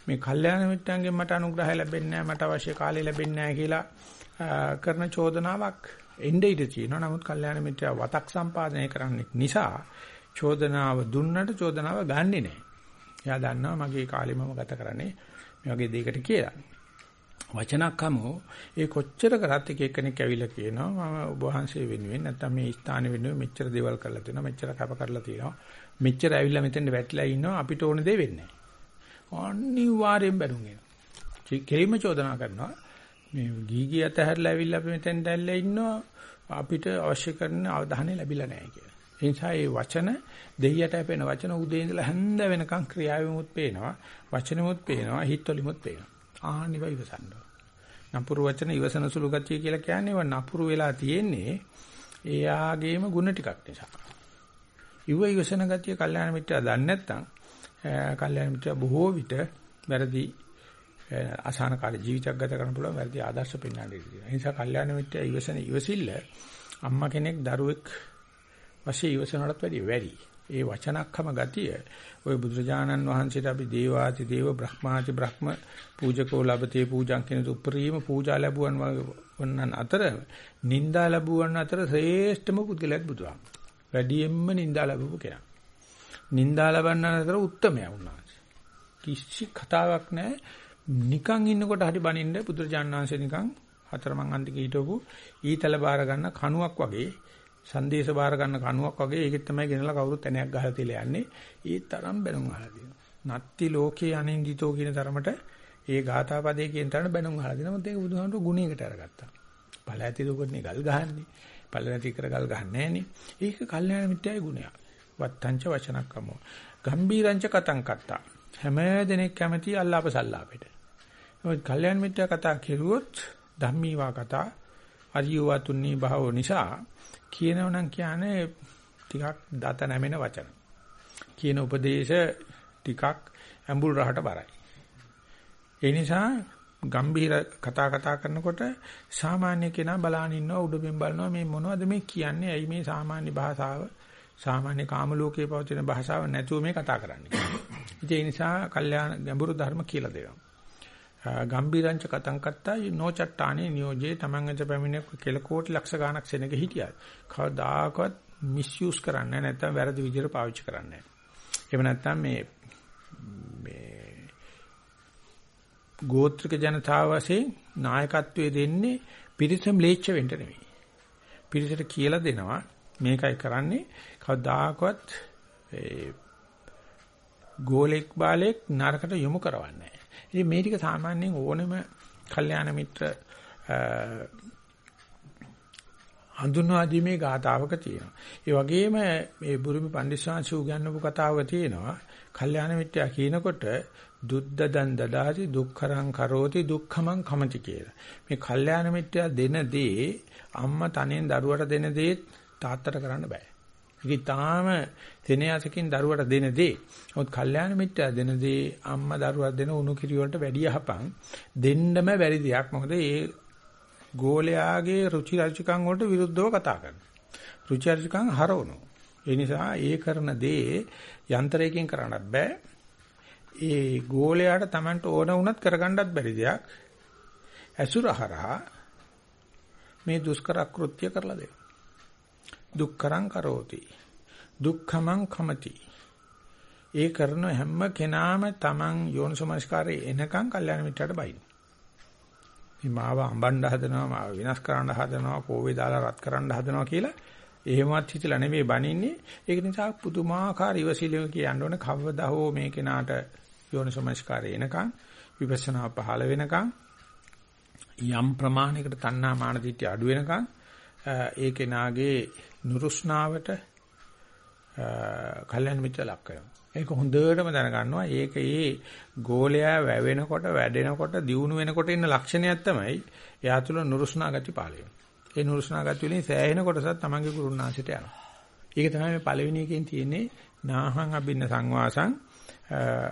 මේ කල්යාණ මිත්‍රයන්ගෙන් මට අනුග්‍රහය ලැබෙන්නේ නැහැ මට අවශ්‍ය කාලය ලැබෙන්නේ නැහැ කියලා කරන චෝදනාවක් එnde ඉඳ තියෙනවා. නමුත් කල්යාණ මිත්‍යා වතක් සම්පාදනය කරන්නේ නිසා චෝදනාව දුන්නට චෝදනාව ගන්නෙ නෑ. එයා දන්නවා මගේ කාලෙ මම ගත කරන්නේ මේ වගේ දෙයකට කියලා. වචනක්කමෝ ඒ කොච්චර කරත් එක එක්කෙනෙක් ඇවිල්ලා කියනවා මම ඔබ වහන්සේ වෙනුවෙන් නැත්නම් මේ ස්ථානෙ වෙනුවෙන් මෙච්චර දේවල් කරලා තියෙනවා මෙච්චර කැප කරලා තියෙනවා මෙච්චර ඇවිල්ලා මෙතෙන්ට වැටිලා ඉන්නවා අපිට ඕන දේ වෙන්නේ නැහැ අනිවාර්යෙන් බැනුම් එනවා කෙලින්ම චෝදනා කරනවා මේ ගීගී අතහැරලා ඇවිල්ලා අපි මෙතෙන්ට ඇවිල්ලා ඉන්නවා අපිට අවශ්‍ය කරන අවධානය ලැබිලා නැහැ කියලා ඒ නිසා මේ වචන දෙයියට අපේන වචන උදේ ඉඳලා හැන්ද වෙනකන් ක්‍රියාවෙමුත් පේනවා වචනෙමුත් පේනවා හිතවලුමුත් පේනවා ආනිව ඉවසන්න. නපුරු වචන ඉවසන සුළු ගතිය කියලා කියන්නේ ව නපුරු වෙලා තියෙන්නේ එයාගේම ಗುಣ ටිකක් නිසා. ඉව ඉවසන ගතිය කල්යාණ මිත්‍යා දන්නේ නැත්නම් කල්යාණ මිත්‍යා බොහෝ විට වැරදි අසහන කාලේ ජීවිතයක් ගත කරන්න පුළුවන් වැඩි ආදර්ශ පෙන්වන්න ඉතියි. ඒ නිසා කල්යාණ මිත්‍යා ඉවසන ඉවසිල්ල අම්මා කෙනෙක් දරුවෙක් වශයෙන් ඉවසනටත් වැඩිය වැඩි. ඒ වචනක්කම ගතිය ওই බුදුරජාණන් වහන්සේට අපි දේවාති දේව බ්‍රහ්මාති බ්‍රහ්ම පූජකෝ ලබතේ පූජං කියන උපරිම පූජා ලැබුවන් වන්නන් අතර නිന്ദා ලැබුවන් අතර ශ්‍රේෂ්ඨම පුද්ගලයාත් බුදුහාම. වැඩියෙන්ම නිന്ദා ලැබුව කෙනා. නිന്ദා ලබන්නන් අතර උත්තරමයා වුණා. කිසි කතාවක් නැහැ නිකන් ඉන්නකොට හරි බනින්න බුදුරජාණන් වහන්සේ නිකන් හතරමං අන්තික හිටවපු ඊතල බාර ගන්න කණුවක් වගේ සංදේශ බාර ගන්න කණුවක් වගේ ඒකෙත් තමයි ගෙනලා කවුරුත් ඇණයක් ගහලා තියලා යන්නේ. ඒ තරම් බැනුම් අහලා තියෙනවා. නත්ති ලෝකේ අනින්දිතෝ කියන තරමට ඒ ගාථා පදේ කියන තරම බැනුම් අහලා තියෙනවා. මොකද ඒක බුදුහාමුදුරු ගුණයකට අරගත්තා. ඵල ඇති දුකනේ ගල් ගහන්නේ. ඵල නැති කර ගල් ගහන්නේ නැහනේ. ඒක කල්යාණ මිත්‍යාවේ ගුණයක්. වත්තංච වචනක්කමෝ. ගම්බීරංච කතං කත්තා. හැම දෙනෙක් කැමති අල්ලාප සල්ලාපෙට. මොකද කල්යාණ මිත්‍යා කතා කෙරුවොත් ධම්මීවා කතා අරියවා තුන්නී භාව නිසා කියනවනම් කියන්නේ ටිකක් දත නැමෙන වචන. කියන උපදේශ ටිකක් ඇඹුල් රහට බරයි. ඒ නිසා ගම්බීර කතා කතා කරනකොට සාමාන්‍ය කෙනා බලාන ඉන්නවා උඩුබිම් බලනවා මේ මොනවද මේ කියන්නේ ඇයි මේ සාමාන්‍ය භාෂාව සාමාන්‍ය කාම ලෝකයේ පවතින භාෂාව නැතුව මේ කතා කරන්නේ. ඒ නිසා කල්යාණ ගැඹුරු ධර්ම කියලා දෙනවා. ගම්බීරංච කතං කත්තා නොචට්ටානේ නියෝජේ තමන් අත පැමිණ කෙල කෝටි ලක්ෂ ගණක් සෙනග හිටියා. කවදාකවත් මිස්යූස් කරන්නේ නැත්නම් වැරදි විදිහට පාවිච්චි කරන්නේ නැහැ. එහෙම නැත්නම් මේ මේ ගෝත්‍රික ජනතාව වශයෙන් නායකත්වයේ දෙන්නේ පිරිසම ලේච්ඡ වෙන්න නෙවෙයි. පිරිසට කියලා දෙනවා මේකයි කරන්නේ කවදාකවත් ඒ ගෝලෙක් බාලෙක් නරකට යොමු කරවන්නේ ඉතින් මේ ටික සාමාන්‍යයෙන් ඕනෙම කල්යාණ මිත්‍ර හඳුන්වා දීමේ ගාතාවක තියෙනවා. ඒ වගේම මේ බුරුමි පඬිස්සාංශු උගන්වපු කතාවක තියෙනවා. කල්යාණ මිත්‍යා කියනකොට දුද්දදන් දදාති දුක්ඛරං කරෝති දුක්ඛමං කමති කියලා. මේ කල්යාණ මිත්‍යා දෙන දේ අම්මා තනෙන් දරුවට දෙන දේ තාත්තට කරන්න බෑ. ඒක තාම සෙනෙහසකින් දරුවට දෙන දේ. මොකද කල්යාණ මිත්‍යා දෙන දේ අම්මා දරුවා දෙන උණු කිරි වලට වැඩි යහපන් දෙන්නම බැරි දෙයක්. මොකද ඒ ගෝලයාගේ රුචි අරුචිකම් වලට විරුද්ධව කතා කරනවා. රුචි අරුචිකම් හරවනවා. ඒ නිසා ඒ කරන දේ යන්ත්‍රයකින් කරන්නත් බෑ. ඒ ගෝලයාට Tamanට ඕන වුණත් කරගන්නත් බැරි දෙයක්. ඇසුරහරහා මේ දුෂ්කර කෘත්‍ය කරලා දෙනවා. දුක්කරං කරෝති. දුක්ඛමං කමති. ඒ කරන හැම කෙනාම Taman යෝනිසමස්කාරයේ එනකන් කල්යාණ මිත්‍රට බයින. මේ මාව අඹන්න හදනවා මාව විනාශ කරන්න හදනවා කෝවේ දාලා රත් කරන්න හදනවා කියලා එහෙමත් හිතලා නෙමෙයි බනින්නේ. ඒක නිසා පුදුමාකාර ඉවසිලිය කියන්න ඕනේ කවදා හෝ මේ කෙනාට යෝනිසමස්කාරයේ එනකන් විපස්සනා පහළ වෙනකන් යම් ප්‍රමාණයකට තණ්හා මාන දිට්ඨිය අඩු වෙනකන් ඒ කෙනාගේ නුරුස්නාවට කල්යන මිත්‍ර ලක් කරනවා. ඒක හොඳටම දැනගන්නවා. ඒක ඒ ගෝලයා වැවෙනකොට වැඩෙනකොට දියුණු වෙනකොට ඉන්න ලක්ෂණයක් තමයි එයා තුල නුරුස්නා ගති පාල ඒ නුරුස්නා ගති වලින් සෑහෙන කොටසක් තමන්ගේ කුරුණාසිට යනවා. ඒක තමයි මේ පළවෙනි එකෙන් තියෙන්නේ නාහං අබින්න සංවාසං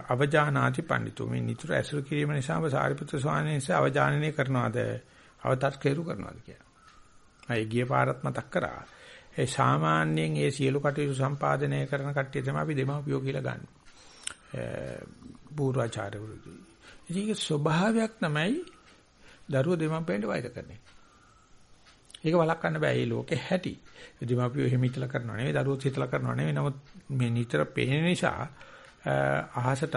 අවජානාති පඬිතු මේ නිතර ඇසුරු කිරීම නිසාම සාරිපුත්‍ර ස්වාමීන් වහන්සේ අවජානනය කරනවාද අවතස්කේරු කරනවාද කියලා. මම ගිය පාරත් මතක් කරා. ඒ සාමාන්‍යයෙන් ඒ සියලු කටයුතු සම්පාදනය කරන කට්ටිය තමයි අපි දෙමාපියෝ කියලා ගන්න. පූර්වාචාර්යවරු. ඒක ස්වභාවයක් තමයි දරුවෝ දෙමාපියන්ට වෛර කරන්නේ. ඒක වළක්වන්න බෑ. මේ ලෝකේ හැටි. දෙමාපියෝ එහෙම හිතලා කරනව නෙවෙයි, දරුවෝත් හිතලා කරනව නෙවෙයි. නමුත් මේ නිතර පේන නිසා අහසටත්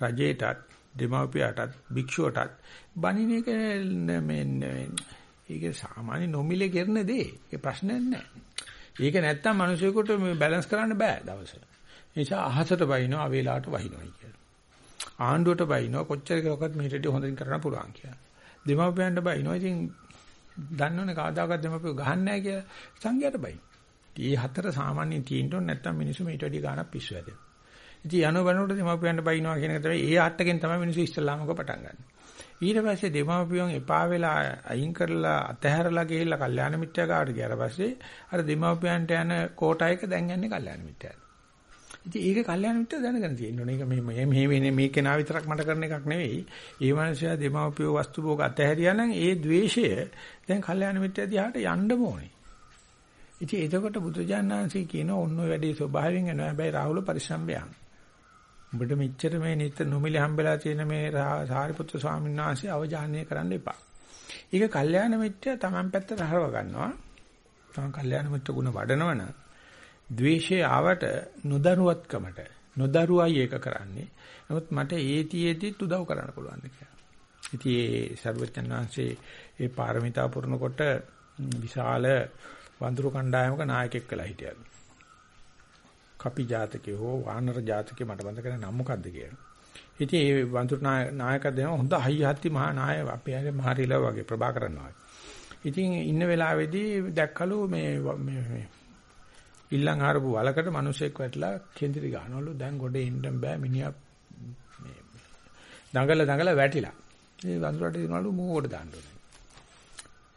රජේටත් දෙමාපියටත් භික්ෂුවටත් බණින එක මේ ඒක සාමාන්‍ය නොමිලේ කරන දේ. ඒක ප්‍රශ්නයක් නෑ. ඒක නැත්තම් මිනිසෙකුට බැලන්ස් කරන්න බෑ දවසට. ඒ නිසා අහසට බයිනවා අවේලාවට වහිනවා කියලා. ආණ්ඩුවට බයිනවා කොච්චර කරොක්වත් මෙහෙට හොඳින් කරන්න පුළුවන් කියලා. දෙමාපියන්ට බයිනවා ඉතින් දන්නවනේ කවදාකවත් දෙමාපියෝ ගහන්නේ නැහැ කියලා සංඝයාට බයි. මේ හතර සාමාන්‍ය තියෙන්න ඕනේ නැත්තම් මිනිස්සු මේට වැඩි ගාණක් පිස්සු හැදෙනවා. ඉතින් යන බනකොට දෙමාපියන්ට බයිනවා කියන එක තමයි ඒ ආට්ටකෙන් තමයි මිනිස්සු ඉස්ලාමක පටන් ගන්න. ඊට පස්සේ දෙමාපියන් එපා වෙලා අයින් කරලා අතහැරලා ගිහිල්ලා කල්යාණ මිත්‍යා කාට ගියාට පස්සේ අර දෙමාපියන්ට යන කෝටායක දැන් යන්නේ කල්යාණ මිත්‍යාට. ඉතින් ඒක කල්යාණ මිත්‍යා දැනගෙන තියෙන්න ඕනේ. ඒක මෙහෙම මෙහෙම ඉන්නේ මේ කෙනා විතරක් මට කරන එකක් නෙවෙයි. ඒ මනුස්සයා දෙමාපියෝ වස්තු භෝග අතහැරියා නම් ඒ द्वේෂය දැන් කල්යාණ මිත්‍යා දිහාට යන්න ඕනේ. ඉතින් එතකොට බුදුජානනාංශය කියන ඔන්න ඔය වැඩේ ස්වභාවයෙන් එනවා. හැබැයි රාහුල පරිසම්බයං. උඹට මෙච්චර මේ නිත නොමිලේ හම්බෙලා තියෙන මේ සාරිපුත්‍ර ස්වාමීන් වහන්සේ අවධානය කරන්න එපා. ඒක කල්යාණ මිත්‍යා Taman පැත්තට හරව ගන්නවා. Taman කල්යාණ මිත්‍ර ගුණ වඩනවන ද්වේෂය ආවට නොදරුවත්කමට නොදරුවයි ඒක කරන්නේ. නමුත් මට ඒතියෙදිත් උදව් කරන්න පුළුවන් කියලා. ඉතින් ඒ සර්වඥාන් වහන්සේ ඒ පාරමිතා පුරනකොට විශාල වඳුරු කණ්ඩායමක නායකයෙක් වෙලා හිටියා. කපි ජාතකේ හෝ වානර ජාතකේ මට මතක නැහැ නම් මොකද්ද කියලා. ඉතින් ඒ වඳුරු නායක දෙන හොඳ හයිහත්ති මහා නායක අපේ අය මහරිලා වගේ ප්‍රභාකරන් වගේ. ඉතින් ඉන්න වෙලාවේදී දැක්කලු මේ මේ ඉල්ලන් ආරපු වලකට මිනිසෙක් වැටලා කෙන්දිරි ගහනවලු දැන් ගොඩේ ඉන්න බෑ මිනිහා මේ දඟල දඟල වැටිලා. ඒ වඳුරට දිනවලු මූවට දාන්න ඕනේ.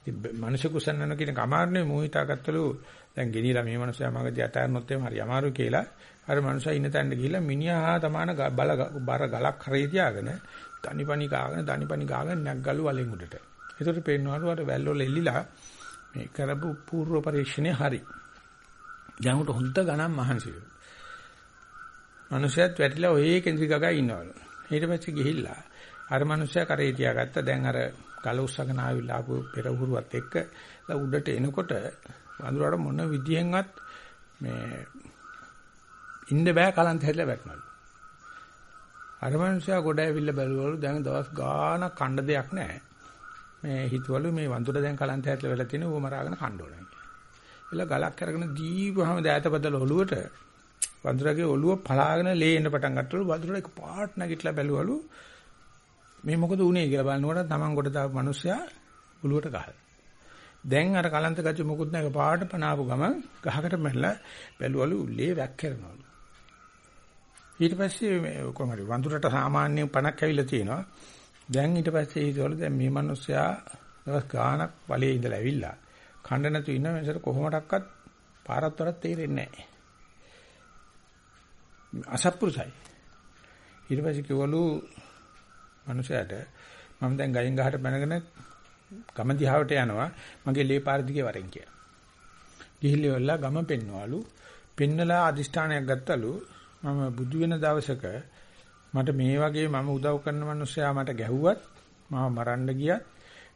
ඉතින් මිනිසෙකු සන්නන කියන කමාරනේ මූ හිතාගත්තලු දැන් ගෙනිලා මේ මිනිස්සයා මගදී අතාරනොත් එහම හරි අමාරු කියලා අර මිනිසා ඉන්න තැනට ගිහිල්ලා මිනිහා තමාන බල බර ගලක් හරේ තියාගෙන තනිපනි කාගෙන තනිපනි ගාගෙන නැග්ගලු වලෙන් උඩට. ඒකට පේනවලු අර වැල්වල එල්ලිලා මේ කරපු පූර්ව පරීක්ෂණේ හරි. දැන් උට හොඳ ගණන් මහන්සිලු. මිනිසයාත් වැටිලා ඔය කේන්ද්‍රික ගගා ඉන්නවලු. ඊට පස්සේ ගිහිල්ලා අර මිනිසයා කරේ තියාගත්ත දැන් අර ගල උස්සගෙන ආවිලා ආපු පෙරහුරුවත් එක්ක උඩට එනකොට වඳුරාට මොන විදියෙන්වත් මේ ඉන්න බෑ කලන්ත හැදලා වැටෙනවා. අර මනුස්සයා ගොඩ ඇවිල්ලා බැලුවලු දැන් දවස් ගාණක් කණ්ඩ දෙයක් නැහැ. මේ හිතවලු මේ වඳුර දැන් කලන්ත හැදලා වෙලා තියෙන ඌ මරාගෙන කණ්ඩ ඕනේ කියලා. එලා ගලක් අරගෙන දීපුවාම දෑත බදල ඔලුවට වඳුරගේ ඔලුව පලාගෙන ලේන්න පටන් ගත්තලු වඳුර එක පාට නැගිටලා බැලුවලු මේ මොකද උනේ කියලා බලනකොට තමන් කොට දාපු මිනිස්සයා ඔලුවට ගහලා. දැන් අර කලන්ත ගච්ච මොකුත් නැක පාට පනාපු ගම ගහකට මැරලා බැලුවලු ලේ වැක්කරනවලු. ඊට පස්සේ කොහමද වඳුරට සාමාන්‍ය පණක් ඇවිල්ලා තියෙනවා. දැන් ඊට පස්සේ හිතවල දැන් මේ මිනිස්සයා දවස් ගාණක් බලයේ ඉඳලා ඇවිල්ලා කණ්ඩ නැතු ඉන්න මිනිසර කොහොමඩක්වත් පාරත් වරත් තේරෙන්නේ නැහැ. අසත්පුරුසයි. ඊට පස්සේ කිව්වලු මිනිසයාට මම දැන් ගයින් ගහට බැනගෙන ගම දිහාවට යනවා මගේ ලේ පාර දිගේ වරෙන් කියලා. ගිහිල්ලා ගම පෙන්වලු පෙන්නලා අදිෂ්ඨානයක් ගත්තලු මම බුදු වෙන දවසක මට මේ වගේ මම උදව් කරන මිනිස්සයා මට ගැහුවත් මම මරන්න ගියත්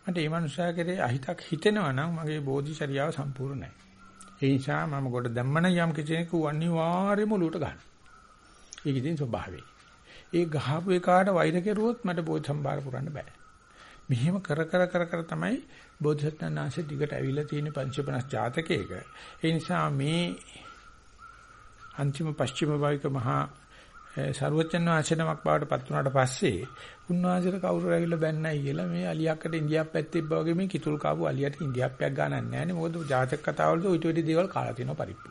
මට මේ මිනිස්සයා කෙරේ අහිතක් හිතෙනවා නම් මගේ බෝධිචර්යාව සම්පූර්ණ නැහැ. ඒ නිසා මම කොට දැම්මන යම් කෙනෙකු අනිවාර්යයෙන්ම උලුවට ගන්න. ඒක ඉතින් ස්වභාවයි. ඒ ගහපු එකාට වෛර කෙරුවොත් මට බෝධි සම්භාර පුරන්න බෑ. මෙහෙම කර කර කර කර තමයි බෝධිසත්වනාංශ දිගට ඇවිල්ලා තියෙන 550 ජාතකයක. ඒ නිසා මේ අන්තිම පස්චිම භාවික මහා සර්වචන් වාසනමක් බවට පත් වුණාට පස්සේ උන්වහන්සේට කවුරු ඇවිල්ලා බැන්නයි කියලා මේ අලියක්කට ඉන්දියාප් පැත්තේ වගේ මේ කිතුල් කාපු අලියට ඉන්දියාප්පයක් ගන්නක් නැහැනේ මොකද ජාතක කතාවලද ඊට වෙඩි දේවල් කාලා තියෙනවා පරිප්පු.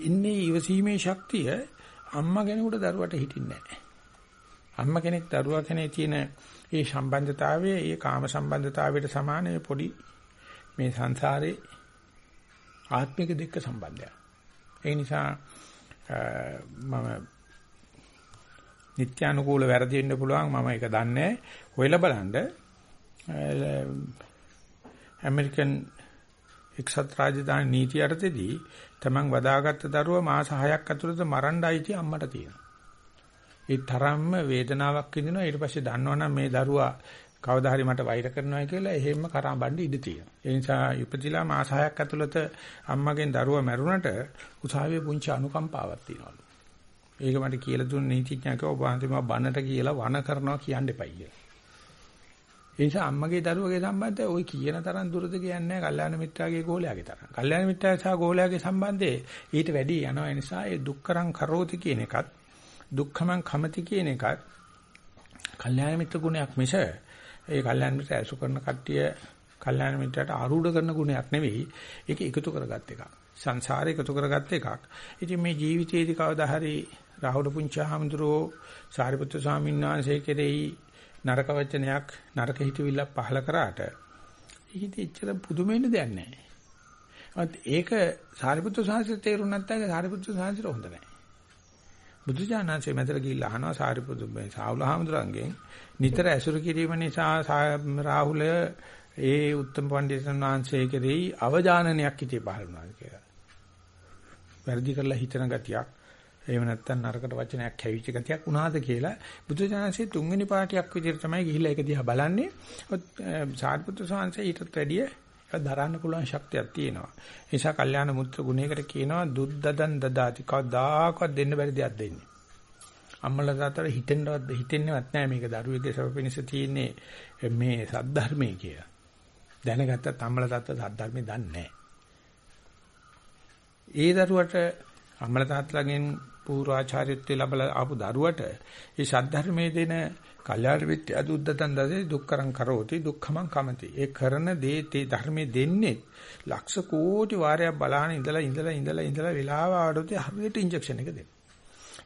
ඉන්නේ ඊවසීමේ ශක්තිය අම්මා කෙනෙකුට දරුවට හිටින්නේ නැහැ. අම්මා කෙනෙක් දරුවා කෙනේ තියෙන ඒ සම්බන්ධතාවය ඒ කාම සම්බන්ධතාවයට සමාන පොඩි මේ සංසාරේ ආත්මික දෙක සම්බන්ධයක්. ඒ නිසා මම නිත්‍යානුකූල වැරදි වෙන්න පුළුවන් මම ඒක දන්නේ හොයලා බලන්න ඇමරිකන් එක්සත් රාජධානි නීති යටතේදී තමන් වදාගත්ත දරුවා මාස 6ක් ඇතුළත මරන්න අයිති අම්මට තියෙනවා. ඒ තරම්ම වේදනාවක් විඳිනවා ඊට පස්සේ දන්නවනම් මේ දරුවා කවදා හරි මට වෛර කරනවා කියලා එහෙම්ම කරා බණ්ඩ ඉඳ තියෙනවා. ඒ නිසා ඉපදිලා මාස 6ක් ඇතුළත අම්මගෙන් දරුවා මැරුණට උසාවියේ පුංචි අනුකම්පාවක් තියෙනවලු. ඒක මට කියලා දුන්න නීතිඥයක ඔබ අන්තිම බන්නට කියලා වන කරනවා කියන්න එපයි කියලා. ඒ නිසා අම්මගේ දරුවගේ සම්බන්ධය ওই කියන තරම් දුරද කියන්නේ නැහැ කල්යාණ මිත්‍රාගේ ගෝලයාගේ තරම්. කල්යාණ මිත්‍රා සහ ගෝලයාගේ සම්බන්ධය ඊට වැඩි යනවා. ඒ නිසා ඒ දුක්කරං කරෝති කියන එකත් දුක්ඛමං කමති කියන එකත් කල්යාණ මිත්‍ර ගුණයක් මිස ඒ කල්යාණ මිත්‍ර ඇසු කරන කට්ටිය කල්යාණ මිත්‍රට ආරූඪ කරන ගුණයක් නෙවෙයි. ඒක එකතු කරගත් එකක්. සංසාරේ එකතු කරගත් එකක්. ඉතින් මේ ජීවිතයේදී කවදා හරි රාහුල පුංචාමඳුරෝ සාරිපුත්‍ර ස්වාමීන් වහන්සේ කෙරෙහි නරක වචනයක් නරක හිතවිල්ලක් පහල කරාට ඊට එච්චර පුදුමෙන්න දෙයක් නැහැ. ඒක සාරිපුත්‍ර සාංශය තේරුම් නැත්නම් සාරිපුත්‍ර සාංශයට හොඳ නැහැ. බුදුජානන්සේ මැදට ගිහිල්ලා අහනවා සාරිපුත්‍ර මේ සාවුලහාමුදුරන්ගෙන් නිතර ඇසුරු කිරීම නිසා රාහුල ඒ උත්තම පඬිතුන් වහන්සේ කෙරෙහි අවජානනයක් හිතේ පහළ වුණා කියලා. වැඩි කරලා හිතන ගතියක් එහෙම නැත්නම් නරකට වචනයක් කැවිච්ච ගතියක් වුණාද කියලා බුදුජානන්සේ තුන්වෙනි පාටියක් විදිහට තමයි ගිහිල්ලා ඒක දිහා බලන්නේ. සාරිපුත්‍ර සාංශේ ඊටත් වැඩිය දරන්න පුළුවන් ශක්තියක් තියෙනවා. ඒ නිසා කල්යාණ මුත්‍ර ගුණයකට කියනවා දුද්දදන් දදාති කවදාකවත් දෙන්න බැරි දෙයක් දෙන්නේ. අම්මලා තාත්තලා හිතෙන්නවත් හිතෙන්නවත් නැහැ මේක දරුවෙක්ගේ සබපිනිස තියෙන්නේ මේ සද්ධර්මයේ කියලා. දැනගත්තත් අම්මලා තාත්තා සද්ධර්මයේ දන්නේ නැහැ. ඒ දරුවට අම්මලා තාත්තලාගෙන් පූර්වාචාර්යත්වය ලැබලා ආපු දරුවට ඒ සද්ධර්මයේ දෙන කල්යාණ විත්‍ය අදුද්දතන් දසේ දුක්කරං කරෝති දුක්ඛමං කමති. ඒ කරන දේ තේ ධර්මයේ දෙන්නේ ලක්ෂ කෝටි වාරයක් බලාන ඉඳලා ඉඳලා ඉඳලා ඉඳලා වෙලාව ආඩොතේ හරියට ඉන්ජෙක්ෂන් එක දෙන්න.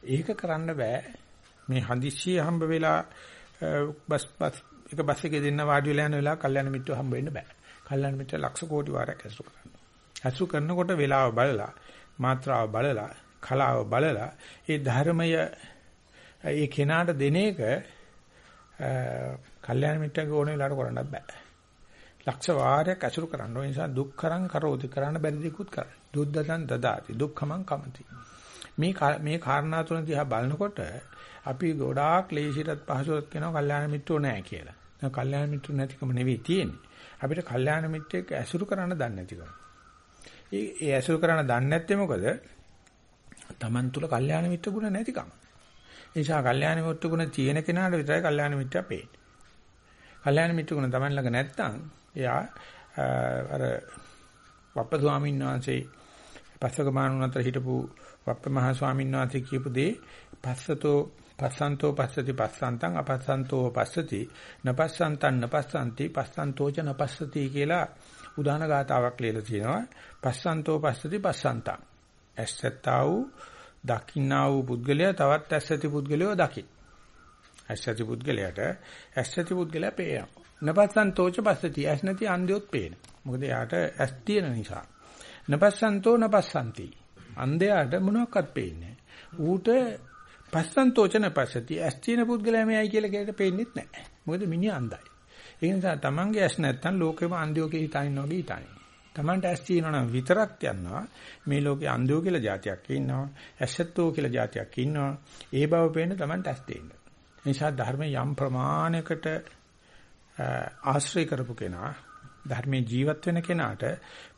ඒක කරන්න බෑ. මේ හදිස්සිය හම්බ වෙලා බස් බස් එක බස් එකේ දෙන්න වාඩි වෙලා යන වෙලාව කල්යාණ මිත්‍රව හම්බ වෙන්න බෑ. කල්යාණ මිත්‍ර ලක්ෂ කෝටි වාරයක් ඇසුරු කරනවා. ඇසුරු කරනකොට වෙලාව බලලා මාත්‍රාව බලලා කලාව බලලා ඒ ධර්මය ඒ කෙනාට දෙන එක කල්යාණ මිත්‍රගේ ඕන වෙලාවට කරන්නත් බෑ. ලක්ෂ වාරයක් අසුරු කරන්න ඕන නිසා දුක්කරං කරෝති කරන්න බැරි දෙකුත් කරයි. දුද්දතන් දදාති දුක්ඛමං කමති. මේ මේ කාරණා තුන දිහා බලනකොට අපි ගොඩාක් ලේසියට පහසුවත් වෙනවා කල්යාණ මිත්‍රෝ නැහැ කියලා. දැන් කල්යාණ මිත්‍රෝ නැතිකම නෙවෙයි තියෙන්නේ. අපිට කල්යාණ මිත්‍රෙක් ඇසුරු කරන්න දන්නේ නැතිකම. ඒ ඒ ඇසුරු කරන්න දන්නේ නැත්තේ මොකද? Taman තුල කල්යාණ මිත්‍ර ගුණ නැතිකම. ඒ නිසා කල්යාණ මිත්‍ර ගුණ තියෙන කෙනාට විතරයි කල්යාණ මිත්‍යා පේන්නේ. කල්යාණ මිත්‍ර ගුණ Taman ළඟ නැත්තම් එයා අර වප්ප ස්වාමීන් වහන්සේ පස්සක මානුන් අතර හිටපු වප්ප මහ ස්වාමීන් වහන්සේ කියපු දේ පස්සතෝ පස්සන්තෝ පස්සති පස්සන්තං අපස්සන්තෝ පස්සති නපස්සන්තං නපස්සන්ති පස්සන්තෝ ච නපස්සති කියලා උදාන ගාතාවක් ලියලා තියෙනවා පස්සන්තෝ පස්සති පස්සන්තං ඇස්සත්තා වූ දකින්නා වූ පුද්ගලයා තවත් ඇස්සති පුද්ගලයෝ දකි. ඇස්සති පුද්ගලයාට ඇස්සති පුද්ගලයා පේනවා. නපස්සන්තෝච පස්සති ඇස් නැති අන්ධයොත් පේන. මොකද එයාට ඇස් තියෙන නිසා. නපස්සන්තෝ නපස්සන්ති. අන්ධයාට මොනවත් පේන්නේ ඌට පස්සන්තෝච නපස්සති ඇස් තියෙන පුද්ගලයා මෙයයි කියලා කෙනෙක් පේන්නේත් නැහැ. මොකද මිනිහා අන්ධයි. ඒ නිසා තමන්ගේ ඇස් නැත්තම් ලෝකෙම අන්ධයෝ කියලා හිතන වගේ හිතන්නේ. Tamanට ඇස් තියෙනවා නම් විතරක් යනවා. මේ ලෝකේ අන්ධයෝ කියලා જાතියක් ඉන්නවා. ඇසත්තෝ කියලා જાතියක් ඉන්නවා. ඒ බව පේන Tamanට ඇස් දෙන්න. නිසා ධර්ම යම් ප්‍රමාණයකට ආශ්‍රය කරපු කෙනා ධර්මයේ ජීවත් වෙන කෙනාට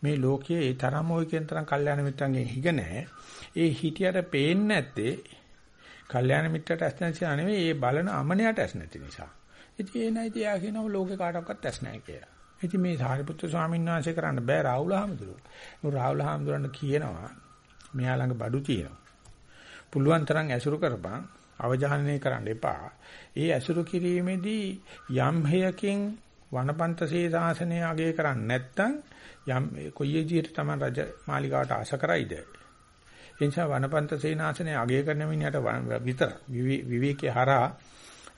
මේ ලෝකයේ ඒ තරම් ওই කියන තරම් කල්යාණ මිත්‍රන්ගෙන් හිග නැහැ. ඒ හිටියට පේන්නේ නැත්තේ කල්යාණ මිත්‍රට ඇස් නැති නිසා නෙවෙයි ඒ බලන අමනයට ඇස් නැති නිසා. ඉතින් ඒ නයි තියා කියනවා ලෝකේ කාටවත් ඇස් නැහැ කියලා. ඉතින් මේ සාරිපුත්‍ර ස්වාමීන් වහන්සේ කරන්න බෑ රාහුල හාමුදුරුවෝ. මොකද රාහුල හාමුදුරන්ට කියනවා මෙයා ළඟ බඩු තියෙනවා. පුළුවන් තරම් ඇසුරු කරපන් අවධානය කරන්න එපා. ඒ ඇසුරු කිරීමේදී යම් හේයකින් වනපන්තසේ සාසනය අගය කරන්නේ නැත්නම් යම් කොයි විදිහට තමයි රජ මාලිගාවට ආශ කරයිද? ඒ නිසා වනපන්ත සේනාසනය අගය කරන මිනිහට විතර විවේකේ හරහා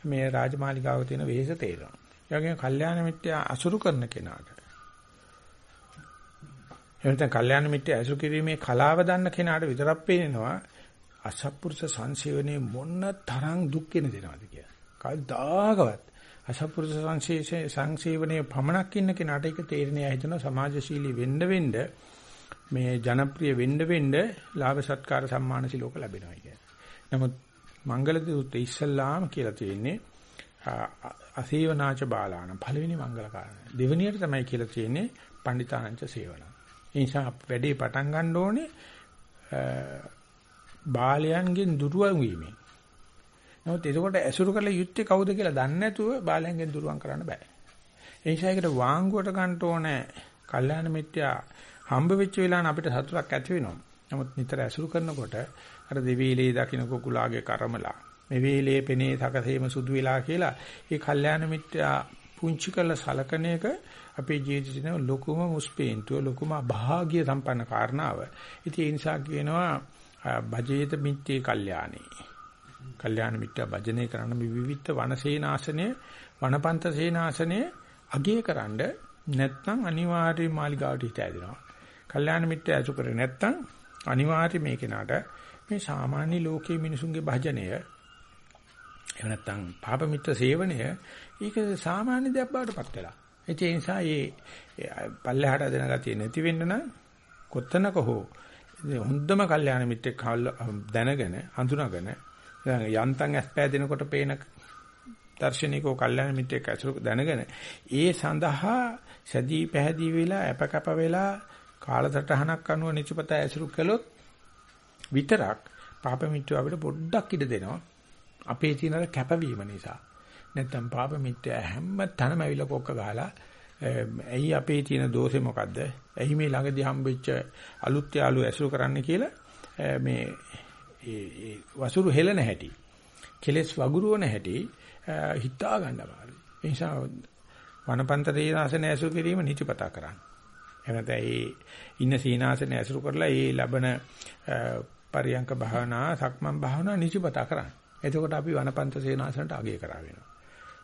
මේ රාජමාලිගාව තියෙන වෙහෙස තේරෙනවා. ඒ වගේම කල්යාණ මිත්‍යා අසුරු කරන කෙනාට එහෙනම් කල්යාණ මිත්‍යා අසුරු කිරීමේ කලාව දන්න කෙනාට විතරක් පේනවා අසත්පුරුෂ සංසේවනයේ මොන තරම් දුක් වෙන දෙනවද කියලා. කවදාකවත් අසත්පුරුෂ සංසේෂේ සංසේවනයේ පමණක් ඉන්න කෙනාට ඒක තේරෙන්නේ හිතන සමාජශීලී වෙන්න වෙන්න මේ ජනප්‍රිය වෙන්න වෙන්න ලාභ සත්කාර සම්මාන සිලෝක ලැබෙනවා කියන්නේ. නමුත් මංගල දූත ඉස්සල්ලාම කියලා තියෙන්නේ අසේවනාච බාලාන පළවෙනි මංගල කාරණා. දෙවෙනියට තමයි කියලා තියෙන්නේ පණ්ඩිතාංච සේවන. ඒ නිසා වැඩේ පටන් ගන්න ඕනේ බාලයන්ගෙන් දුරුවන් වීමෙන්. නමුත් එතකොට ඇසුරු කළ යුත්තේ කවුද කියලා දන්නේ නැතුව බාලයන්ගෙන් දුරුවන් කරන්න බෑ. ඒ නිසා ඒකට වාංගුවට ගන්න ඕනේ කල්යාණ මිත්‍යා හම්බ වෙච්ච වෙලාවන අපිට සතුටක් ඇති වෙනවා. නමුත් නිතර ඇසුරු කරනකොට අර දෙවිලේ දකින්න කුකුලාගේ කර්මලා මේ වේලේ පෙනේ සකසේම සුදු වෙලා කියලා ඒ කල්යාණ මිත්‍යා පුංචි කළ සලකන එක අපේ ජීවිතේ ලොකුම මුස්පේන්තුව ලොකුම භාග්‍ය සම්පන්න කාරණාව. ඉතින් ඒ නිසා කියනවා භජේත මිත්‍යේ කල්යාණේ. කල්යාණ මිත්‍යා භජනේ කරන මේ විවිධ වනසේනාසනය වනපන්ත සේනාසනය අගයකරනද නැත්නම් අනිවාර්යයෙන් මාලිගාවට හිත ඇදෙනවා. කල්යාණ මිත්‍යා ඇසු කරේ නැත්නම් අනිවාර්යයෙන් මේ කෙනාට මේ සාමාන්‍ය ලෝකයේ මිනිසුන්ගේ භජනය එහෙම නැත්නම් පාප මිත්‍ර සේවනය ඒක සාමාන්‍ය දෙයක් බවට පත් වෙලා. ඒ නිසා මේ පල්ලෙහාට දෙන ගතිය නැති වෙන්න නම් කොත්තනක හෝ හොඳම කල්යාණ මිත්‍රෙක් දැනගෙන හඳුනාගෙන යන්තම් ඇස්පෑ දෙනකොට පේන දර්ශනිකෝ කල්යාණ මිත්‍රෙක් ඇසුරු දැනගෙන ඒ සඳහා සැදී පැහැදී වෙලා අපකප වෙලා කාලසටහනක් අනුව නිචපත ඇසුරු කළොත් විතරක් පාප මිත්‍ර අපිට පොඩ්ඩක් ඉඩ දෙනවා අපේ තියෙන කැපවීම නිසා. නැත්තම් පාප මිත්‍ය හැම තැනම ඇවිල්ලා කොක්ක ගහලා ඇයි අපේ තියෙන දෝෂේ මොකද්ද? ඇයි මේ ළඟදී හම්බෙච්ච අලුත් යාළුවෝ ඇසුරු කරන්න කියලා මේ ඒ වසුරු හෙලන හැටි. කෙලස් වගුරුවන හැටි හිතා ගන්න බෑ. ඒ නිසා වනපන්ත සීනාසන ඇසුරු කිරීම නිතිපතා කරන්න. එහෙම නැත්නම් ඒ ඉන්න සීනාසන ඇසුරු කරලා ඒ ලබන පරියංක භාවනා, සක්මන් භාවනා නිතිපතා කරන්න. එතකොට අපි වනපන්ත සේනාසනට අගය කරා වෙනවා.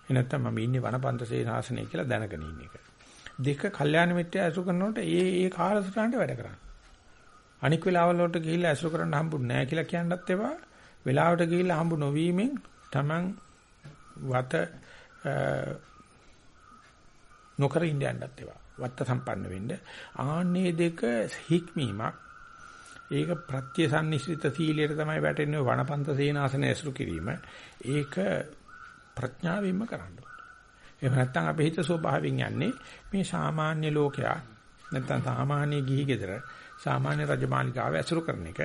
ඒ නැත්තම් මම ඉන්නේ වනපන්ත සේනාසනය කියලා දැනගෙන ඉන්න එක. දෙක කල්යාණ මිත්‍ය ඇසුරු කරනකොට ඒ ඒ කාලසටහනට වැඩ කරන්නේ. අනික් වෙලාවල වලට ගිහිල්ලා ඇසුරු කරන්න හම්බුනේ නැහැ කියලා කියන්නත් එපා. වෙලාවට ගිහිල්ලා හම්බු නොවීමෙන් Taman වත නොකර ඉන්න යන්නත් එපා. වත්ත සම්පන්න වෙන්න. ආන්නේ දෙක හික්මීමක් ඒක ප්‍රත්‍යසන්නිශ්චිත සීලයට තමයි වැටෙන්නේ වනපන්ත සේනාසන ඇසුරු කිරීම. ඒක ප්‍රඥාවෙන්ම කරන්න ඕනේ. එහෙම නැත්නම් අපේ හිත ස්වභාවයෙන් යන්නේ මේ සාමාන්‍ය ලෝකයා නැත්නම් සාමාන්‍ය ගිහි ගෙදර සාමාන්‍ය රජමාලිගාව ඇසුරු කරන එක.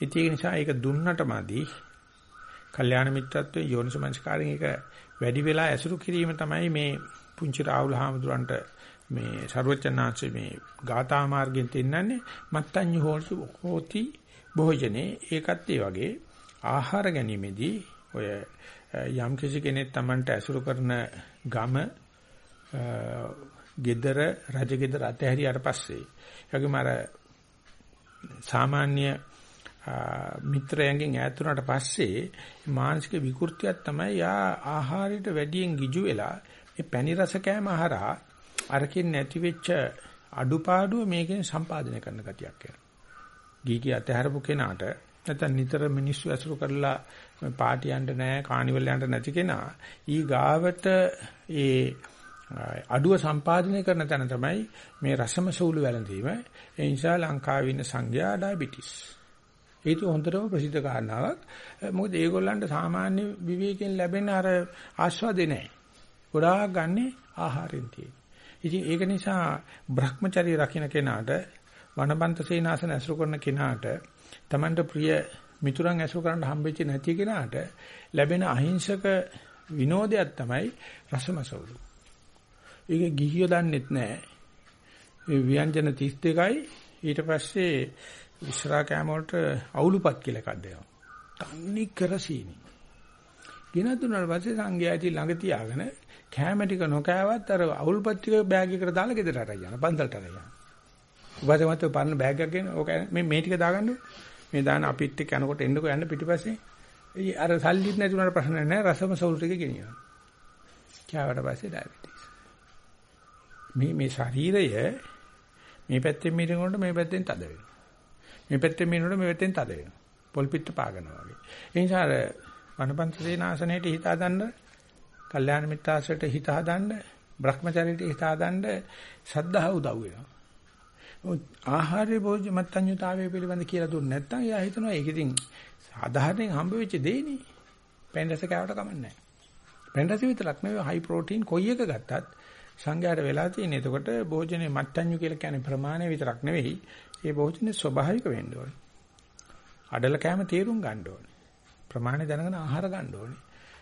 ඉතින් ඒ නිසා ඒක දුන්නටමදි කල්යාණ මිත්‍රත්වයේ යෝනිසමංස්කාරයෙන් ඒක වැඩි වෙලා ඇසුරු කිරීම තමයි මේ පුංචි රාහුල හාමුදුරන්ට මේ ਸਰවචනාංශේ මේ ගාථා මාර්ගයෙන් තින්නන්නේ මත්තඤ්ඤ හෝති භෝජනේ. ඒකත් ඒ වගේ ආහාර ගැනීමේදී ඔය යම් කිසි කෙනෙක් Tamanට ඇසුරු කරන ගම gedara රජ gedara අතහැරියාට පස්සේ එවැගේම අර සාමාන්‍ය මිත්‍රයන්ගෙන් ඈත් වුණාට පස්සේ මානසික විකෘතියක් තමයි යා ආහාරයට වැඩියෙන් ගිජු වෙලා මේ පැණි රස කෑම හරහා අරකින් නැති වෙච්ච අඩුපාඩුව මේකෙන් සම්පාදනය කරන ගතියක් වෙනවා. ගීකී අතහැරපු කෙනාට නැත්නම් නිතර මිනිස්සු ඇසුරු කරලා පාටි යන්න නැහැ, කානිවල් යන්න නැති කෙනා ඊ ගාවට ඒ අඩුව සම්පාදනය කරන තැන තමයි මේ රසම සූළු වැළඳීම. ඒ නිසා ලංකාවේ ඉන්න සංඝයා ඩයබටිස්. ඒක හොඳටම ප්‍රසිද්ධ කාරණාවක්. මොකද ඒගොල්ලන්ට සාමාන්‍ය විවේකයෙන් ලැබෙන අර ආස්වාදේ නැහැ. ගොඩාක් ගන්නේ ආහාරෙන් තියෙන. ඉතින් ඒක නිසා Brahmacharya රකින්න කෙනාට වනබන්ත සේනාසන ඇසුරු කරන කෙනාට Tamanට ප්‍රිය මිතුරන් ඇසුරු කරන්න හම්බෙච්ච නැති කෙනාට ලැබෙන අහිංසක විනෝදයක් තමයි රසමසවුලු. ඒක ගිහියෝ දන්නෙත් නැහැ. මේ ව්‍යංජන 32යි ඊට පස්සේ විශ්රා කෑම වලට අවුලුපත් කියලා එකක් දෙනවා. තන්නේ කර සීනි. ගෙන දුන්නාට පස්සේ සංඝයා ඉති ළඟ තියාගෙන කැම ටික නොකෑවත් අර අවුල්පත් ටික බෑග් එකකට දාලා ගෙදරට යන පන්සලට යන. උපදමත් පරණ බෑග් එකක් ගෙන ඕක මේ මේ ටික දාගන්න මේ දාන අපිත් එක්ක යනකොට එන්නකෝ යන්න පිටිපස්සේ. ඒ අර සල්ලිත් නැතුනට ප්‍රශ්න නැහැ රසම සවුල් ටික ගෙනියනවා. කෑවට පස්සේ ඩයබටිස්. මේ මේ ශරීරය මේ පැත්තෙන් මිරිනකොට මේ පැත්තෙන් තද වෙනවා. මේ පැත්තෙන් මිරිනකොට මේ පැත්තෙන් තද වෙනවා. පොල් පිට පාගනවා වගේ. ඒ නිසා අර වනපන්ත සේනාසනයේට හිත හදන්න කල්යාණ මිත්‍රාශ්‍රයට හිත හදන්න, Brahmacharයට හිත හදන්න සද්ධාව උදව් වෙනවා. ආහාරයේ භෝජ මත්ඤ්‍යතාවය පිළිබඳ කියලා දුන්නේ නැත්නම් එයා හිතනවා ඒක ඉතින් සාධාරණයෙන් හම්බ වෙච්ච දෙයනේ. පෙන් රස කෑවට කමන්නේ නැහැ. පැණි රස විතරක් නෙවෙයි හයි ප්‍රෝටීන් කොයි එක ගත්තත් සංඝයාට වෙලා තියෙන. එතකොට භෝජනේ මත්ඤ්ඤු කියලා කියන්නේ ප්‍රමාණය විතරක් නෙවෙයි. ඒ භෝජනේ ස්වභාවික වෙන්න ඕනේ. අඩල කෑම තේරුම් ගන්න ඕනේ. ප්‍රමාණය දැනගෙන ආහාර ගන්න ඕනේ.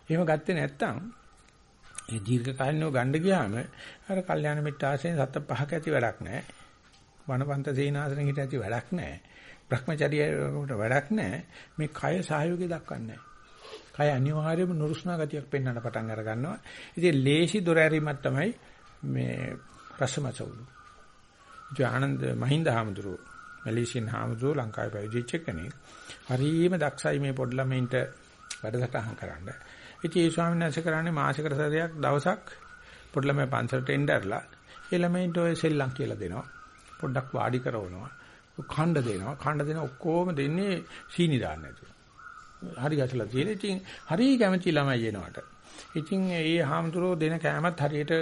එහෙම ගත්තේ නැත්නම් ඒ දීර්ඝ කාලිනව ගන්න ගියාම අර කල්යාණ මිත්‍ර ආසෙන් සත පහක ඇති වැඩක් නැහැ. වනපන්ත සේනාසන හිට ඇති වැඩක් නැහැ. Brahmacharyaවට වැඩක් නැහැ. මේ කය සහයෝගය දක්වන්නේ කය අනිවාර්යයෙන්ම නුරුස්නා ගතියක් පෙන්වන්න පටන් අර ගන්නවා. ඉතින් ලේසි දොර ඇරීමක් තමයි මේ රසමසවුලු. ඉතින් ආනන්ද මහින්ද හාමුදුරුවෝ මැලේසියන් හාමුදුරුවෝ ලංකාවේ පැවිදිච්ච කෙනෙක්. හරිම දක්ෂයි මේ පොඩි ළමයින්ට වැඩසටහන් කරන්න. ඉතින් ඒ ස්වාමීන් වහන්සේ කරන්නේ මාසිකට සැරයක් දවසක් පොඩි ළමයි පන්සලට එන්න ඇරලා ඒ ළමයින්ට ඔය සෙල්ලම් කියලා දෙනවා. පොඩ්ඩක් වාඩි කරවනවා. ඛණ්ඩ දෙනවා. ඛණ්ඩ දෙන ඔක්කොම දෙන්නේ සීනි දාන්න නැතුව. හරි ගැසලා තියෙන. ඉතින් හරි කැමති ළමයි එනවට. ඉතින් ඒ හාමුදුරුවෝ දෙන කෑමත් හරියට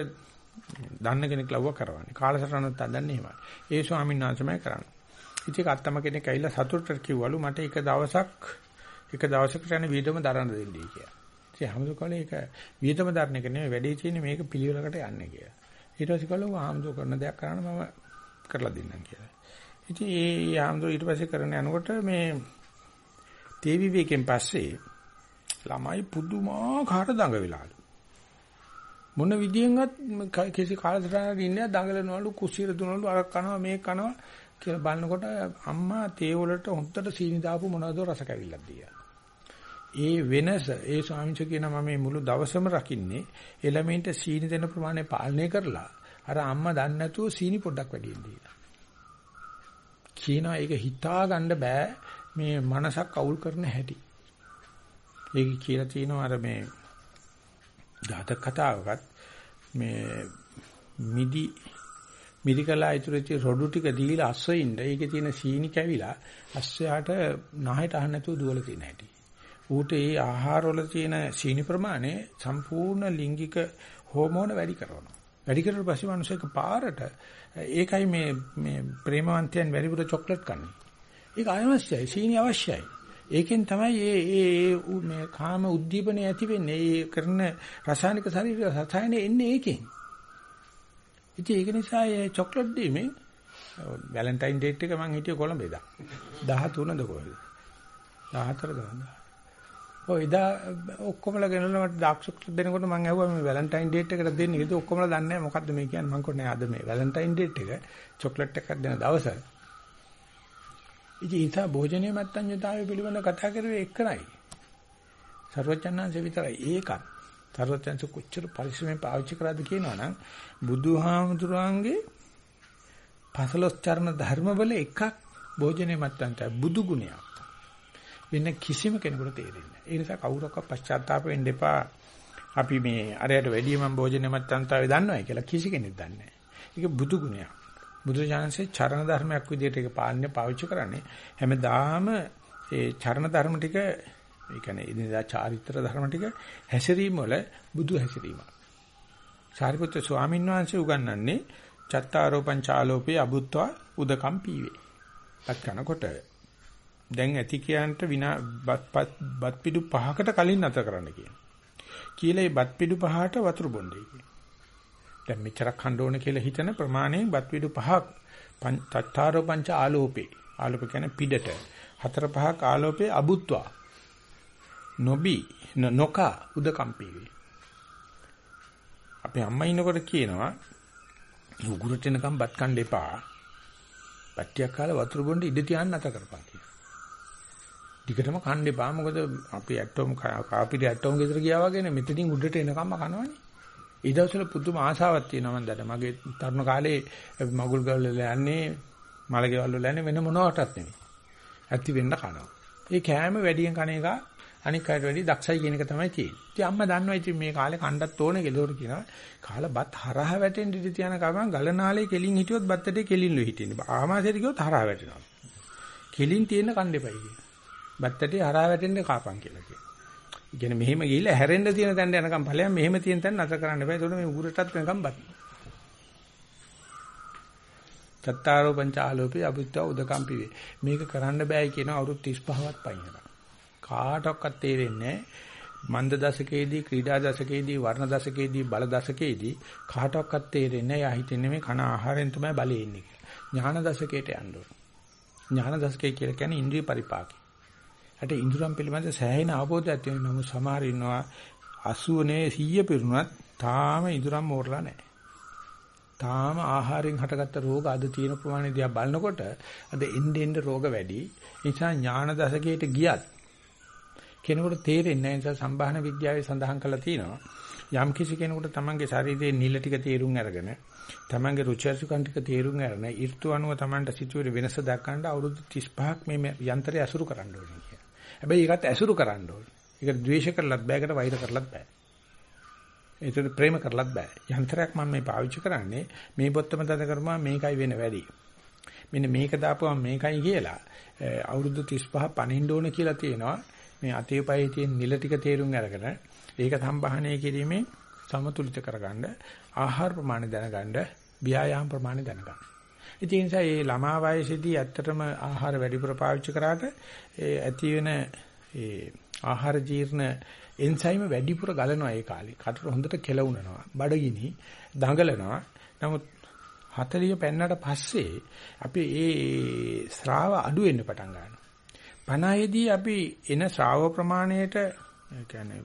දන්න කෙනෙක් ලව්ව කරවන්නේ. කාලසටහනත් අදන්නේ එහෙමයි. ඒ ස්වාමීන් වහන්සේමයි කරන්නේ. ඉතින් අත්තම කෙනෙක් ඇවිල්ලා සතුටට කිව්වලු මට එක දවසක් එක දවසකට යන වීදම දරන්න දෙන්නයි කියලා. ඉතින් හැමදෙකලේ ඒක වීදම දරන එක නෙමෙයි වැඩේ තියෙන්නේ මේක පිළිවෙලකට යන්නේ කියලා. ඊට පස්සේ කළා ආම්දෝ කරන දෙයක් කරන්න මම කරලා දෙන්නම් කියලා. ඉතින් ඒ ආම්දෝ ඊට පස්සේ කරන යනකොට මේ තේ විවේකයෙන් පස්සේ ළමයි පුදුමාකාර දඟ වෙලාලු. මොන විදියෙන්වත් කිසි කාලසටහනක ඉන්නේ දඟලනවලු කුසිර දුනවලු අර කනවා මේ කනවා කියලා බලනකොට අම්මා තේ වලට හොන්දට සීනි දාපු මොනවද රස කැවිල්ලක් දීලා. ඒ වෙනස ඒ ස්වාමීන් කියන මම මේ මුළු දවසම රකින්නේ එළමෙන්ට සීනි දෙන ප්‍රමාණය පාලනය කරලා අර අම්මා දන්නේ නැතුව සීනි පොඩ්ඩක් වැඩියෙන් දීලා. කියනවා ඒක හිතා ගන්න බෑ මේ මනසක් අවුල් කරන හැටි. ඒක කියලා තියෙනවා අර මේ ජාතක කතාවකත් මේ මිදි මිරිකලා ඉතුරු වෙච්ච රොඩු ටික දීලා අස්සෙින්ද ඒකේ තියෙන සීනි කැවිලා අස්සයාට නහයට අහන්න නැතුව දුවල තියෙන හැටි. ඌට ඒ ආහාරවල තියෙන සීනි ප්‍රමාණය සම්පූර්ණ ලිංගික හෝමෝන වැඩි කරනවා. වැඩි කරලා පස්සේ මිනිස්සෙක් පාරට ඒකයි මේ මේ ප්‍රේමවන්තයන් වැඩිපුර චොක්ලට් කන්නේ. ඒක අවශ්‍යයි. සීනි අවශ්‍යයි. ඒකෙන් තමයි මේ මේ මේ කාම උද්දීපනය ඇති වෙන්නේ. ඒ කරන රසායනික ශරීර රසායනේ එන්නේ ඒකෙන්. ඉතින් ඒක නිසා ඒ චොක්ලට් දීමේ වැලන්ටයින් ඩේට් එක මම හිටියේ කොළඹ එදා. 13ද කොහෙද? 14ද වන්දා. ඔය එදා ඔක්කොමලා ගෙනල්ලා මට ඩාර්ක් චොක්ලට් දෙනකොට මම ඇහුවා මේ වැලන්ටයින් ඩේට් එකට දෙන්නේ. ඒක ඔක්කොමලා දන්නේ නැහැ මොකද්ද මේ කියන්නේ. මම කොහොනේ අද මේ වැලන්ටයින් ඩේට් එක චොක්ලට් එකක් දෙන දවස. ඉතින් ඉතා භෝජනීය මත්ඤ්‍යතාවය පිළිබඳව කතා කරුවේ එක්කනයි. සර්වඥාන්සේ විතරයි ඒකත්. සර්වඥාන්සේ කොච්චර පරිස්සමෙන් පාවිච්චි කරාද කියනවනම් බුදුහාමුදුරන්ගේ පසලොස් චරණ ධර්මවල එකක් භෝජනේ මත්තන්ට බුදු ගුණයක්. වෙන කිසිම කෙනෙකුට තේරෙන්නේ නැහැ. ඒ නිසා කවුරක්වත් පශ්චාත්තාප වෙන්න එපා. අපි මේ අරයට වැඩිය මම භෝජනේ මත්තන්තාවේ දන්නවයි කියලා කිසි කෙනෙක් දන්නේ නැහැ. ඒක බුදු ගුණයක්. බුදුජානසේ චරණ ධර්මයක් විදිහට ඒක පාලනය පාවිච්චි කරන්නේ හැමදාම ඒ චරණ ධර්ම ටික ඒ කියන්නේ ඉදිනදා චාරිත්‍ර ධර්ම ටික හැසිරීම වල බුදු හැසිරීම. සාරිපුත්‍ර ස්වාමීන් වහන්සේ උගන්වන්නේ චත්තාරෝ පංචාලෝපේ අබුත්වා උදකම් පීවේ. පත් කනකොට දැන් ඇති කියන්ට විනා බත් පිඩු පහකට කලින් නැතර කරන්න කියන. කියලා මේ බත් පිඩු පහට වතුර බොන්නේ කියන. දැන් මෙච්චරක් හඬ ඕන කියලා හිතන ප්‍රමාණයෙන් බත් පිඩු පහක් චත්තාරෝ පංච ආලෝපේ. ආලෝප කියන්නේ පිඩට. හතර පහක් ආලෝපේ අබුත්වා නොබි නොකා උදකම්පී වේ. අපේ අම්මා ඉන්නකොට කියනවා උගුරට එනකම් බත් කන්න එපා. පට්ටියක් කාලා වතුර බොන්න ඉඩ තියන්න නැත කරපන් කියලා. ටිකටම කන්න එපා මොකද අපි ඇටෝම් කාපිරි ඇටෝම් ගෙදර ගියා වගේනේ මෙතනින් උඩට එනකම්ම කනවනේ. ඒ දවස්වල පුදුම ආසාවක් තියෙනවා මම දැන් මගේ තරුණ කාලේ මගුල් ගල් වල යන්නේ මලකෙවල් වල යන්නේ වෙන මොනවටත් නෙමෙයි. ඇති වෙන්න කනවා. ඒ කෑම වැඩියෙන් කන එක අනික් අයට වැඩි දක්ෂයි කියන එක තමයි තියෙන්නේ. ඉතින් අම්මා දන්නවා ඉතින් මේ කාලේ කණ්ඩත් ඕනේ කියලා ඒකට කියනවා. කාලා බත් හරහ වැටෙන්න ඉඳ තියන ගමන් ගලනාලේ කෙලින් හිටියොත් බත්තේ කෙලින්ලු හිටින්නේ. ආමාශයට ගියොත් හරහ වැටෙනවා. කෙලින් තියෙන කණ්ඩෙපයි කියන. බත්තේ හරහ වැටෙන්න කාපන් කියලා කියනවා. ඉතින් මෙහෙම ගිහිල්ලා හැරෙන්න තියෙන තැනට යනකම් ඵලයන් මෙහෙම තියෙන තැන නැතර කරන්න බෑ. ඒකට මේ උගුරටත් වෙනකම් බත්. චත්තාරෝ පංචාලෝපේ අභිත්‍යා උදකම්පි වේ. මේක කරන්න බෑ කියන අවුරුදු 35වත් පයින්නවා. කාටවත් තේරෙන්නේ මන්ද දශකයේදී ක්‍රීඩා දශකයේදී වර්ණ දශකයේදී බල දශකයේදී කාටවත් තේරෙන්නේ නැහැ. යා හිතන්නේ මේ කන ආහාරයෙන් තමයි බලේ ඉන්නේ කියලා. ඥාන දශකයට යන්න ඕන. ඥාන දශකය කියලා කියන්නේ ඉන්ද්‍රිය පරිපාකය. අට ඉන්ද්‍රයන් පිළිබඳ සෑහෙන අවබෝධයක් තියෙන නමුත් සමහර ඉන්නවා 80 නේ 100 පිරුණත් තාම ඉන්ද්‍රයන් මෝරලා නැහැ. තාම ආහාරයෙන් හටගත්ත රෝග අද තියෙන ප්‍රමාණය දිහා බලනකොට අද එන්න එන්න රෝග වැඩි. ඒ නිසා ඥාන දශකයට ගියත් කෙනෙකුට තේරෙන්නේ නැහැ. ඒ නිසා සම්භාහන විද්‍යාවේ සඳහන් කරලා තියෙනවා. යම් කිසි කෙනෙකුට තමන්ගේ ශරීරයේ නිල ටික තේරුම් අරගෙන තමන්ගේ රුචර්සුකම් ටික තේරුම් අරගෙන ඍතු අනුව තමන්ට සිතුවේ වෙනස දක්වන්න අවුරුදු 35ක් මේ යන්ත්‍රය අසුරු කරන්න ඕනේ කියලා. හැබැයි ඒකත් ඇසුරු කරන්න ඕනේ. ඒක ද්වේෂ කරලත් බෑ, ඒකට වෛර කරලත් බෑ. ඒකට ප්‍රේම කරලත් බෑ. යන්ත්‍රයක් මම මේ පාවිච්චි කරන්නේ මේ පොත්තම තද කරපුවා මේකයි වෙන වැඩි. මෙන්න මේක දාපුවම මේකයි කියලා අවුරුදු 35 පණින්න ඕන කියලා තියෙනවා. මේ අතේ පයේ තියෙන නිල ටික තේරුම් අරගෙන ඒක සම්බහණය කිරීමේ සමතුලිත කරගන්න ආහාර ප්‍රමාණය දැනගන්න ව්‍යායාම ප්‍රමාණය දැනගන්න. ඉතින් ඒ නිසා මේ ළමා වයසේදී ඇත්තටම ආහාර වැඩිපුර පාවිච්චි කරාට ඒ ඇති වෙන ඒ ආහාර ජීර්ණ එන්සයිම වැඩිපුර ගලනවා ඒ කාලේ. කටට හොඳට කෙලවුනනවා. බඩගිනි දඟලනවා. නමුත් 40 පෙන්නට පස්සේ අපි ඒ ස්‍රාව අඩු වෙන්න පටන් ගන්නවා. 50ේදී අපි එන ශ්‍රාව ප්‍රමාණයට කියන්නේ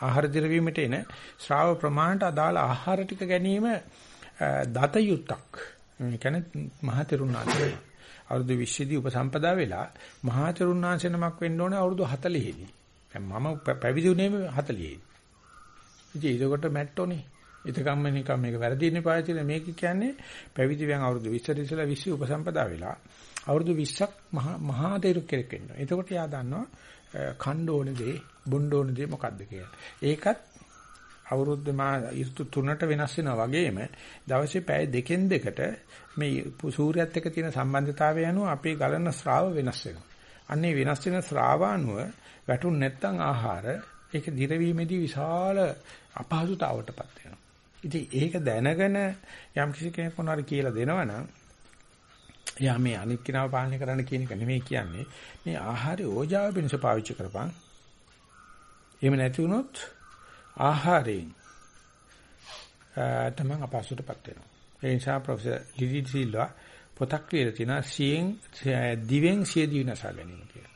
ආහාර දිරවීමට එන ශ්‍රාව ප්‍රමාණයට අදාළ ආහාර ටික ගැනීම දත යුක්තක්. ඒ කියන්නේ මහතෙරුණාංශය අවුරුදු 20 දී උපසම්පදා වෙලා මහතෙරුණාංශ නමක් වෙන්න ඕනේ අවුරුදු 40 දී. මම පැවිදි වුණේ 40 දී. ඉතින් ඒකට මැට්ටෝනේ. එතකම්ම නිකම් මේක වැරදිනේ පාවිච්චි මේක කියන්නේ පැවිදි වෙන අවුරුදු 20 ඉස්සලා 20 උපසම්පදා වෙලා අවුරුදු 20ක් මහා මහා දේරුක් කෙරෙක් වෙනවා. එතකොට යා දන්නවා ඛණ්ඩ ඕන දේ, බොණ්ඩ ඕන දේ මොකද්ද කියලා. ඒකත් අවුරුද්ද මා ඍතු තුනට වෙනස් වෙනවා වගේම දවසේ පැය දෙකෙන් දෙකට මේ සූර්යයත් එක්ක තියෙන සම්බන්ධතාවය අනුව අපේ ගලන ස්‍රාව වෙනස් වෙනවා. අන්නේ වෙනස් වෙන ස්‍රාව අනුව වැටුන් නැත්තම් ආහාර ඒක දිරවීමේදී විශාල අපහසුතාවකටපත් වෙනවා. ඉතින් ඒක දැනගෙන යම් කිසි කෙනෙක් මොනවාරි කියලා දෙනවනම් එයා මේ අනිත් කෙනාව පාලනය කරන්න කියන එක නෙමෙයි කියන්නේ. මේ ආහාරය ඕජාව වෙනස පාවිච්චි කරපන්. එහෙම නැති වුණොත් ආහාරයෙන් තමන් අපහසුටපත් වෙනවා. ඒ නිසා ප්‍රොෆෙසර් ලිලි සිල්වා පොතක් ලියලා තිනා සියෙන් දිවෙන් සිය දිවිනසා ගැනීම කියලා.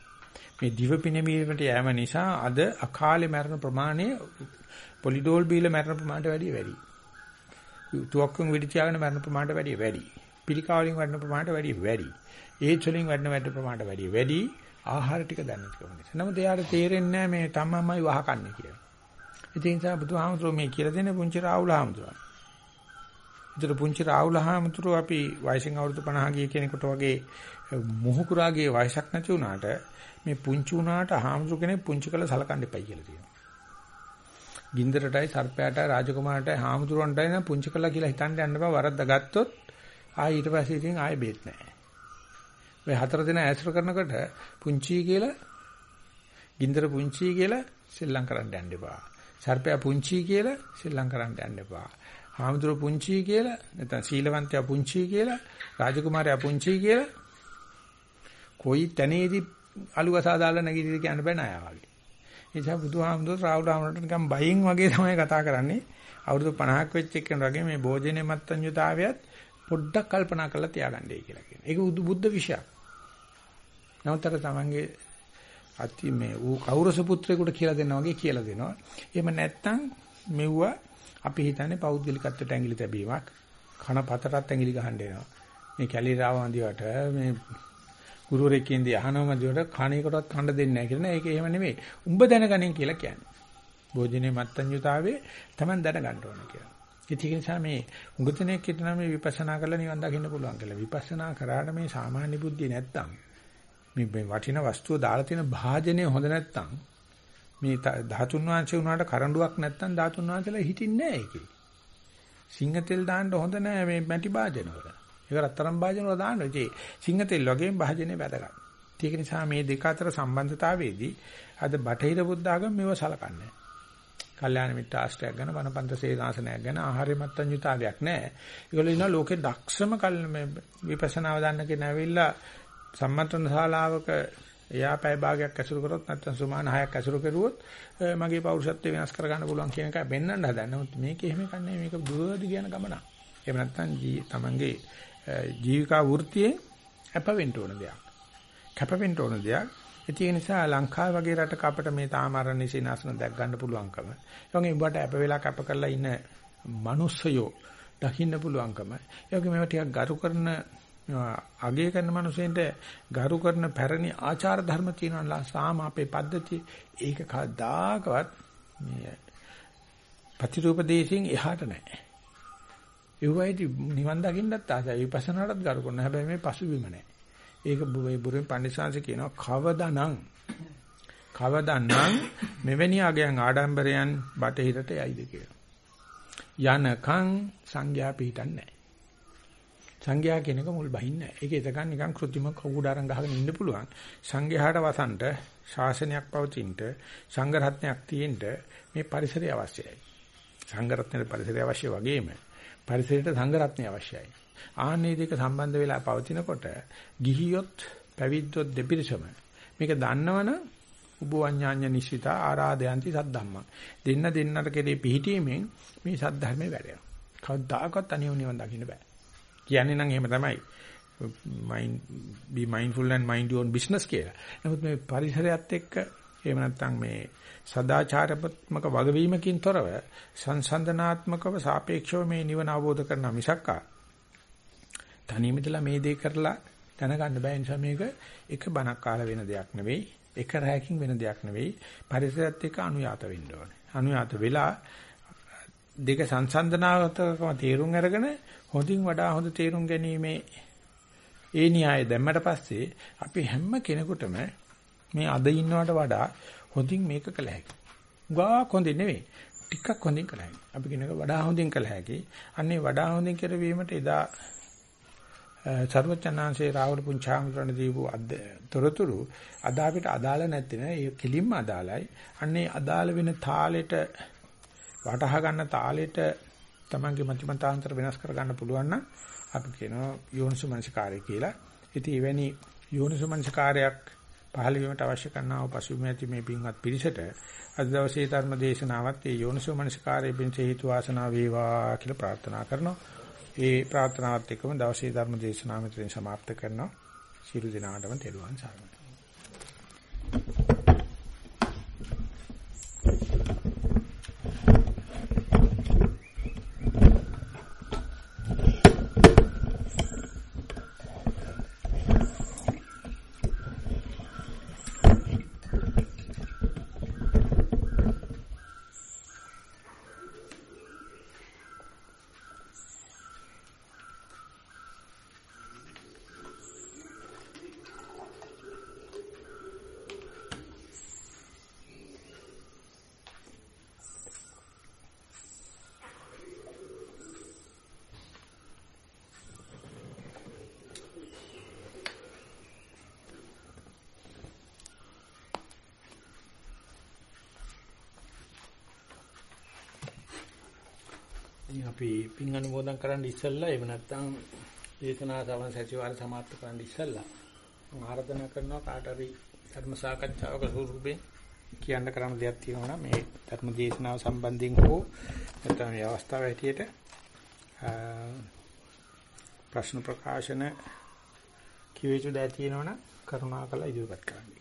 මේ දිව පිනවීමට යෑම නිසා අද අකාලේ මරණ ප්‍රමාණය පොලිඩෝල් බීල මරණ ප්‍රමාණයට වැඩිය වැඩි. තුවක්කුන් වෙඩි තියාගෙන මරණ ප්‍රමාණයට වැඩිය වැඩි. පිළිකා වලින් වැඩෙන ප්‍රමාණයට වැඩිය වැඩි. ඒජ් වලින් වැඩෙන වැඩ ප්‍රමාණයට වැඩිය වැඩි. ආහාර ටික දැනෙන්න ඕනේ. නමුත් එයාට තේරෙන්නේ නැහැ මේ තමමයි වහකන්නේ කියලා. ඒ නිසා බුදුහාමුදුරුවෝ මේ කියලා දෙන පුංචි රාහුල හාමුදුරුවෝ. ඉතින් පුංචි රාහුල හාමුදුරුවෝ අපි වයසින් අවුරුදු 50 ගිය කෙනෙකුට වගේ මොහුකුරාගේ වයසක් නැති වුණාට මේ පුංචි වුණාට හාමුදුරු කෙනෙක් පුංචි කළ සලකන්න එපයි කියලා තියෙනවා. ගින්දරටයි සර්පයාටයි රාජකුමාරටයි හාමුදුරුවන්ටයි නම් පුංචි කළා කියලා හිතන්න යන්න බෑ වරද්දා ගත්තොත් ආයෙ ඊට පස්සේ ඉතින් ආයෙ බේත් නැහැ. ඔය හතර දෙනා ඇසුර කරනකොට පුංචි කියලා ගින්දර පුංචි කියලා සෙල්ලම් කරන්න යන්න එපා. සර්පයා පුංචි කියලා සෙල්ලම් කරන්න යන්න එපා. හාමුදුර පුංචි කියලා නැත්නම් සීලවන්තයා පුංචි කියලා රාජකුමාරයා පුංචි කියලා කොයි තැනේදී අලුවසා දාලා නැගිටිද කියන්න බෑ නෑ වගේ. ඒ නිසා බුදුහාමුදුර රාහුල හාමුදුරට නිකන් බයින් වගේ තමයි කතා කරන්නේ. අවුරුදු 50ක් වෙච්ච එකෙන් වගේ මේ භෝජනේ මත්තඤ්‍යතාවයත් පොඩ්ඩක් කල්පනා කරලා තියාගන්නයි කියලා කියනවා. ඒක බුද්ධ විෂයක්. නමුත් අර තමන්ගේ අති මේ ඌ කෞරස පුත්‍රයෙකුට කියලා දෙනවා වගේ කියලා දෙනවා. එහෙම නැත්නම් මෙව්ව අපි හිතන්නේ පෞද්ගලිකත්වයට ඇඟිලි තැබීමක්. කන පතරත් ඇඟිලි ගහන්න එනවා. මේ කැලිරාව වන්දිවට මේ ගුරුවරයෙක් ඉඳි අහනවම දිවට කණේකටවත් කන්න දෙන්නේ නැහැ කියලා. ඒක එහෙම නෙමෙයි. උඹ දැනගනින් කියලා කියන්නේ. භෝජනේ මත්තඤ්‍යතාවේ Taman දැනගන්න ඕන කියලා. ඒක නිසා මේ උගතනෙක් හිටනවා මේ විපස්සනා කරලා නිවන් දකින්න පුළුවන් කියලා. විපස්සනා කරාට මේ සාමාන්‍ය බුද්ධිය නැත්තම් මේ වටින වස්තුව දාලා තියෙන භාජනය හොඳ නැත්තම් මේ ධාතුන් වංශේ උනාට කරඬුවක් නැත්තම් ධාතුන් වංශලා හිටින්නේ නැහැ ඒකේ. සිංහ තෙල් දාන්න හොඳ නැහැ මේ මැටි භාජන වල. ඒක රත්තරන් භාජන වල දාන්න. ඒ සිංහ තෙල් වගේම භාජනේ වැදගත්. ඒක නිසා මේ දෙක අතර සම්බන්ධතාවයේදී අද බටහිර බුද්ධ ආගම මේව සලකන්නේ කල්යාණ මිත්‍ර ආශ්‍රයයක් ගැන වනපන්ත සේනාසනයක් ගැන ආහාරය මත්තඤ්‍යතාවයක් නැහැ. ඒගොල්ලෝ ඉන්නවා ලෝකේ දක්ෂම කල් මේ විපස්සනාව දන්න කෙනා ඇවිල්ලා සම්මන්ත්‍රණ ශාලාවක එයා පැය භාගයක් ඇසුරු කරොත් නැත්නම් සුමාන 6ක් ඇසුරු කරුවොත් මගේ පෞරුෂත්වය වෙනස් කරගන්න පුළුවන් කියන එක බෙන්නන්න හදන. නමුත් මේක එහෙම කන්නේ මේක දුරදි කියන ගමනක්. එහෙම නැත්නම් තමන්ගේ ජීවිකා වෘත්තියේ අප වෙන්න ඕන දෙයක්. කැප වෙන්න ඕන දෙයක්. ඒ නිසා ලංකාව වගේ රටක අපිට මේ තාමරණ සීනාසන දැක් ගන්න පුළුවන්කම. ඒ වගේ උඹට අප වෙලා කැප කරලා ඉන්න මිනිස්සයෝ දකින්න පුළුවන්කම. ඒ වගේ මේවා ටිකක් ගරු කරන අගය කරන මිනිසෙන්ට ගරු කරන පැරණි ආචාර ධර්ම තියෙනවා සාම අපේ පද්ධතිය ඒක කවදාකවත් මේ ප්‍රතිරූප දේශයෙන් එහාට නැහැ. ඒ වයිටි නිවන් දකින්නත් ආසයි විපස්සනාටත් ගරු කරනවා. හැබැයි මේ පසුබිම නැහැ. ඒක බුරුවෙන් පඬිස්සංශ කියනවා කවදානම් කවදානම් මෙවැනි අගයන් ආඩම්බරයන් බටහිරට යයිද කියලා. යනකම් සංඥා පිටින් නැහැ. සංඝයා කෙනෙක් මුල් බහින්නේ නැහැ. ඒක එතකන් නිකන් કૃත්‍රිම කවුඩාරම් ගහගෙන ඉන්න පුළුවන්. සංඝයාට වසන්ට ශාසනයක් පවතිනට සංඝ රත්නයක් තියෙන්න මේ පරිසරය අවශ්‍යයි. සංඝ රත්නයේ පරිසරය අවශ්‍ය වගේම පරිසරයට සංඝ රත්නය අවශ්‍යයි. ආන්නේ දෙක සම්බන්ධ වෙලා පවතිනකොට ගිහියොත් පැවිද්දොත් දෙපිරිසම මේක දන්නවනම් උබවඤ්ඤාඤ්ඤ නිශ්චිතා ආරාධයන්ති සද්ධම්මං දෙන්න දෙන්නට කෙරේ පිහිටීමෙන් මේ සද්ධර්මේ වැඩෙනවා. කවදාකවත් අනියෝ නිවන් දකින්න බෑ. කියන්නේ නම් එහෙම තමයි. mind be mindful and mind your own business කියලා. නමුත් මේ පරිසරයත් එක්ක එහෙම නැත්නම් මේ සදාචාරාත්මක වගවීමකින් තොරව සංසන්දනාත්මකව සාපේක්ෂව මේ නිවන අවබෝධ කරන මිසක්කා තනියමදලා මේ දේ කරලා දැනගන්න බෑ නිසා මේක එක බණක් කාල වෙන දෙයක් නෙවෙයි එක රැයකින් වෙන දෙයක් නෙවෙයි පරිසරයත් එක්ක අනුයාත වෙන්න ඕනේ අනුයාත වෙලා දෙක සංසන්දනාත්මකව තේරුම් අරගෙන හොඳින් වඩා හොඳ තේරුම් ගැනීමේ ඒ න්‍යාය දැම්මට පස්සේ අපි හැම කෙනෙකුටම මේ අද ඉන්නවට වඩා හොඳින් මේක කළ හැකියි. ගා හොඳින් නෙවෙයි. ටිකක් හොඳින් කළ හැකියි. අපි කියනක වඩා හොඳින් කළ හැකියි. අන්නේ වඩා හොඳින් කරවීමට එදා සර්වචනාංශේ රාහුල පුංචාමරණ දීපු තොරතුරු අද අපිට අදාළ නැත්නම් ඒ කෙලින්ම අදාළයි. අන්නේ අදාළ වෙන තාලෙට වටහා ගන්න තාලෙට තමන්ගේ මතිමතාන්තර වෙනස් කර ගන්න පුළුවන් නම් අපි කියනවා යෝනිසුමනසිකාරය කියලා. ඉතින් එවැනි යෝනිසුමනසිකාරයක් පහළ වීමට අවශ්‍ය කරනා වූ පසුබිම ඇති මේ පින්වත් පිරිසට අද දවසේ ධර්ම දේශනාවත් ඒ යෝනිසුමනසිකාරයේ පිංස හේතු වාසනා වේවා කියලා ප්‍රාර්ථනා කරනවා. ඒ ප්‍රාර්ථනාවත් එක්කම දවසේ ධර්ම දේශනාව මෙතනින් સમાપ્ત කරනවා. සියලු දෙනාටම තෙරුවන් සරණයි. අපි පින් අනුමෝදන් කරන්න ඉස්සෙල්ලා එහෙම නැත්නම් දේශනා සවන සතිವಾರ සමාප්ත කරන්න ඉස්සෙල්ලා මම ආරාධනා කරනවා කාට හරි ධර්ම සාකච්ඡාවක ස්වරූපයෙන් කියන්න කරන්න දෙයක් තියෙනවා නම් මේ ධර්ම දේශනාව සම්බන්ධයෙන් හෝ නැත්නම් මේ අවස්ථාව හැටියට ප්‍රශ්න ප්‍රකාශන කිව යුතු දෑ තියෙනවා නම් කරුණාකරලා ඉදිරිපත් කරන්න.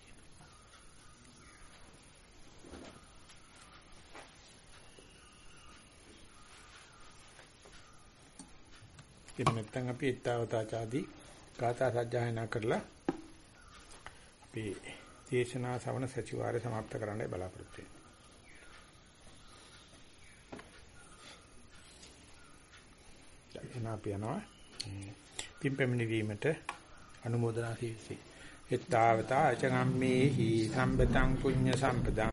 එහෙම නැත්නම් අපි ඊත්තාවතාචාදී ගාථා සජ්ජායනා කරලා අපි දේශනා ශ්‍රවණ සතිವಾರය સમાપ્ત කරන්නයි බලාපොරොත්තු වෙන්නේ. දැන් අපි යනවා පින්පැමිණි වීමට අනුමೋದනා සීසී. ඊත්තාවතාචගම්මේහි සම්බතං පුඤ්ඤ සම්පදා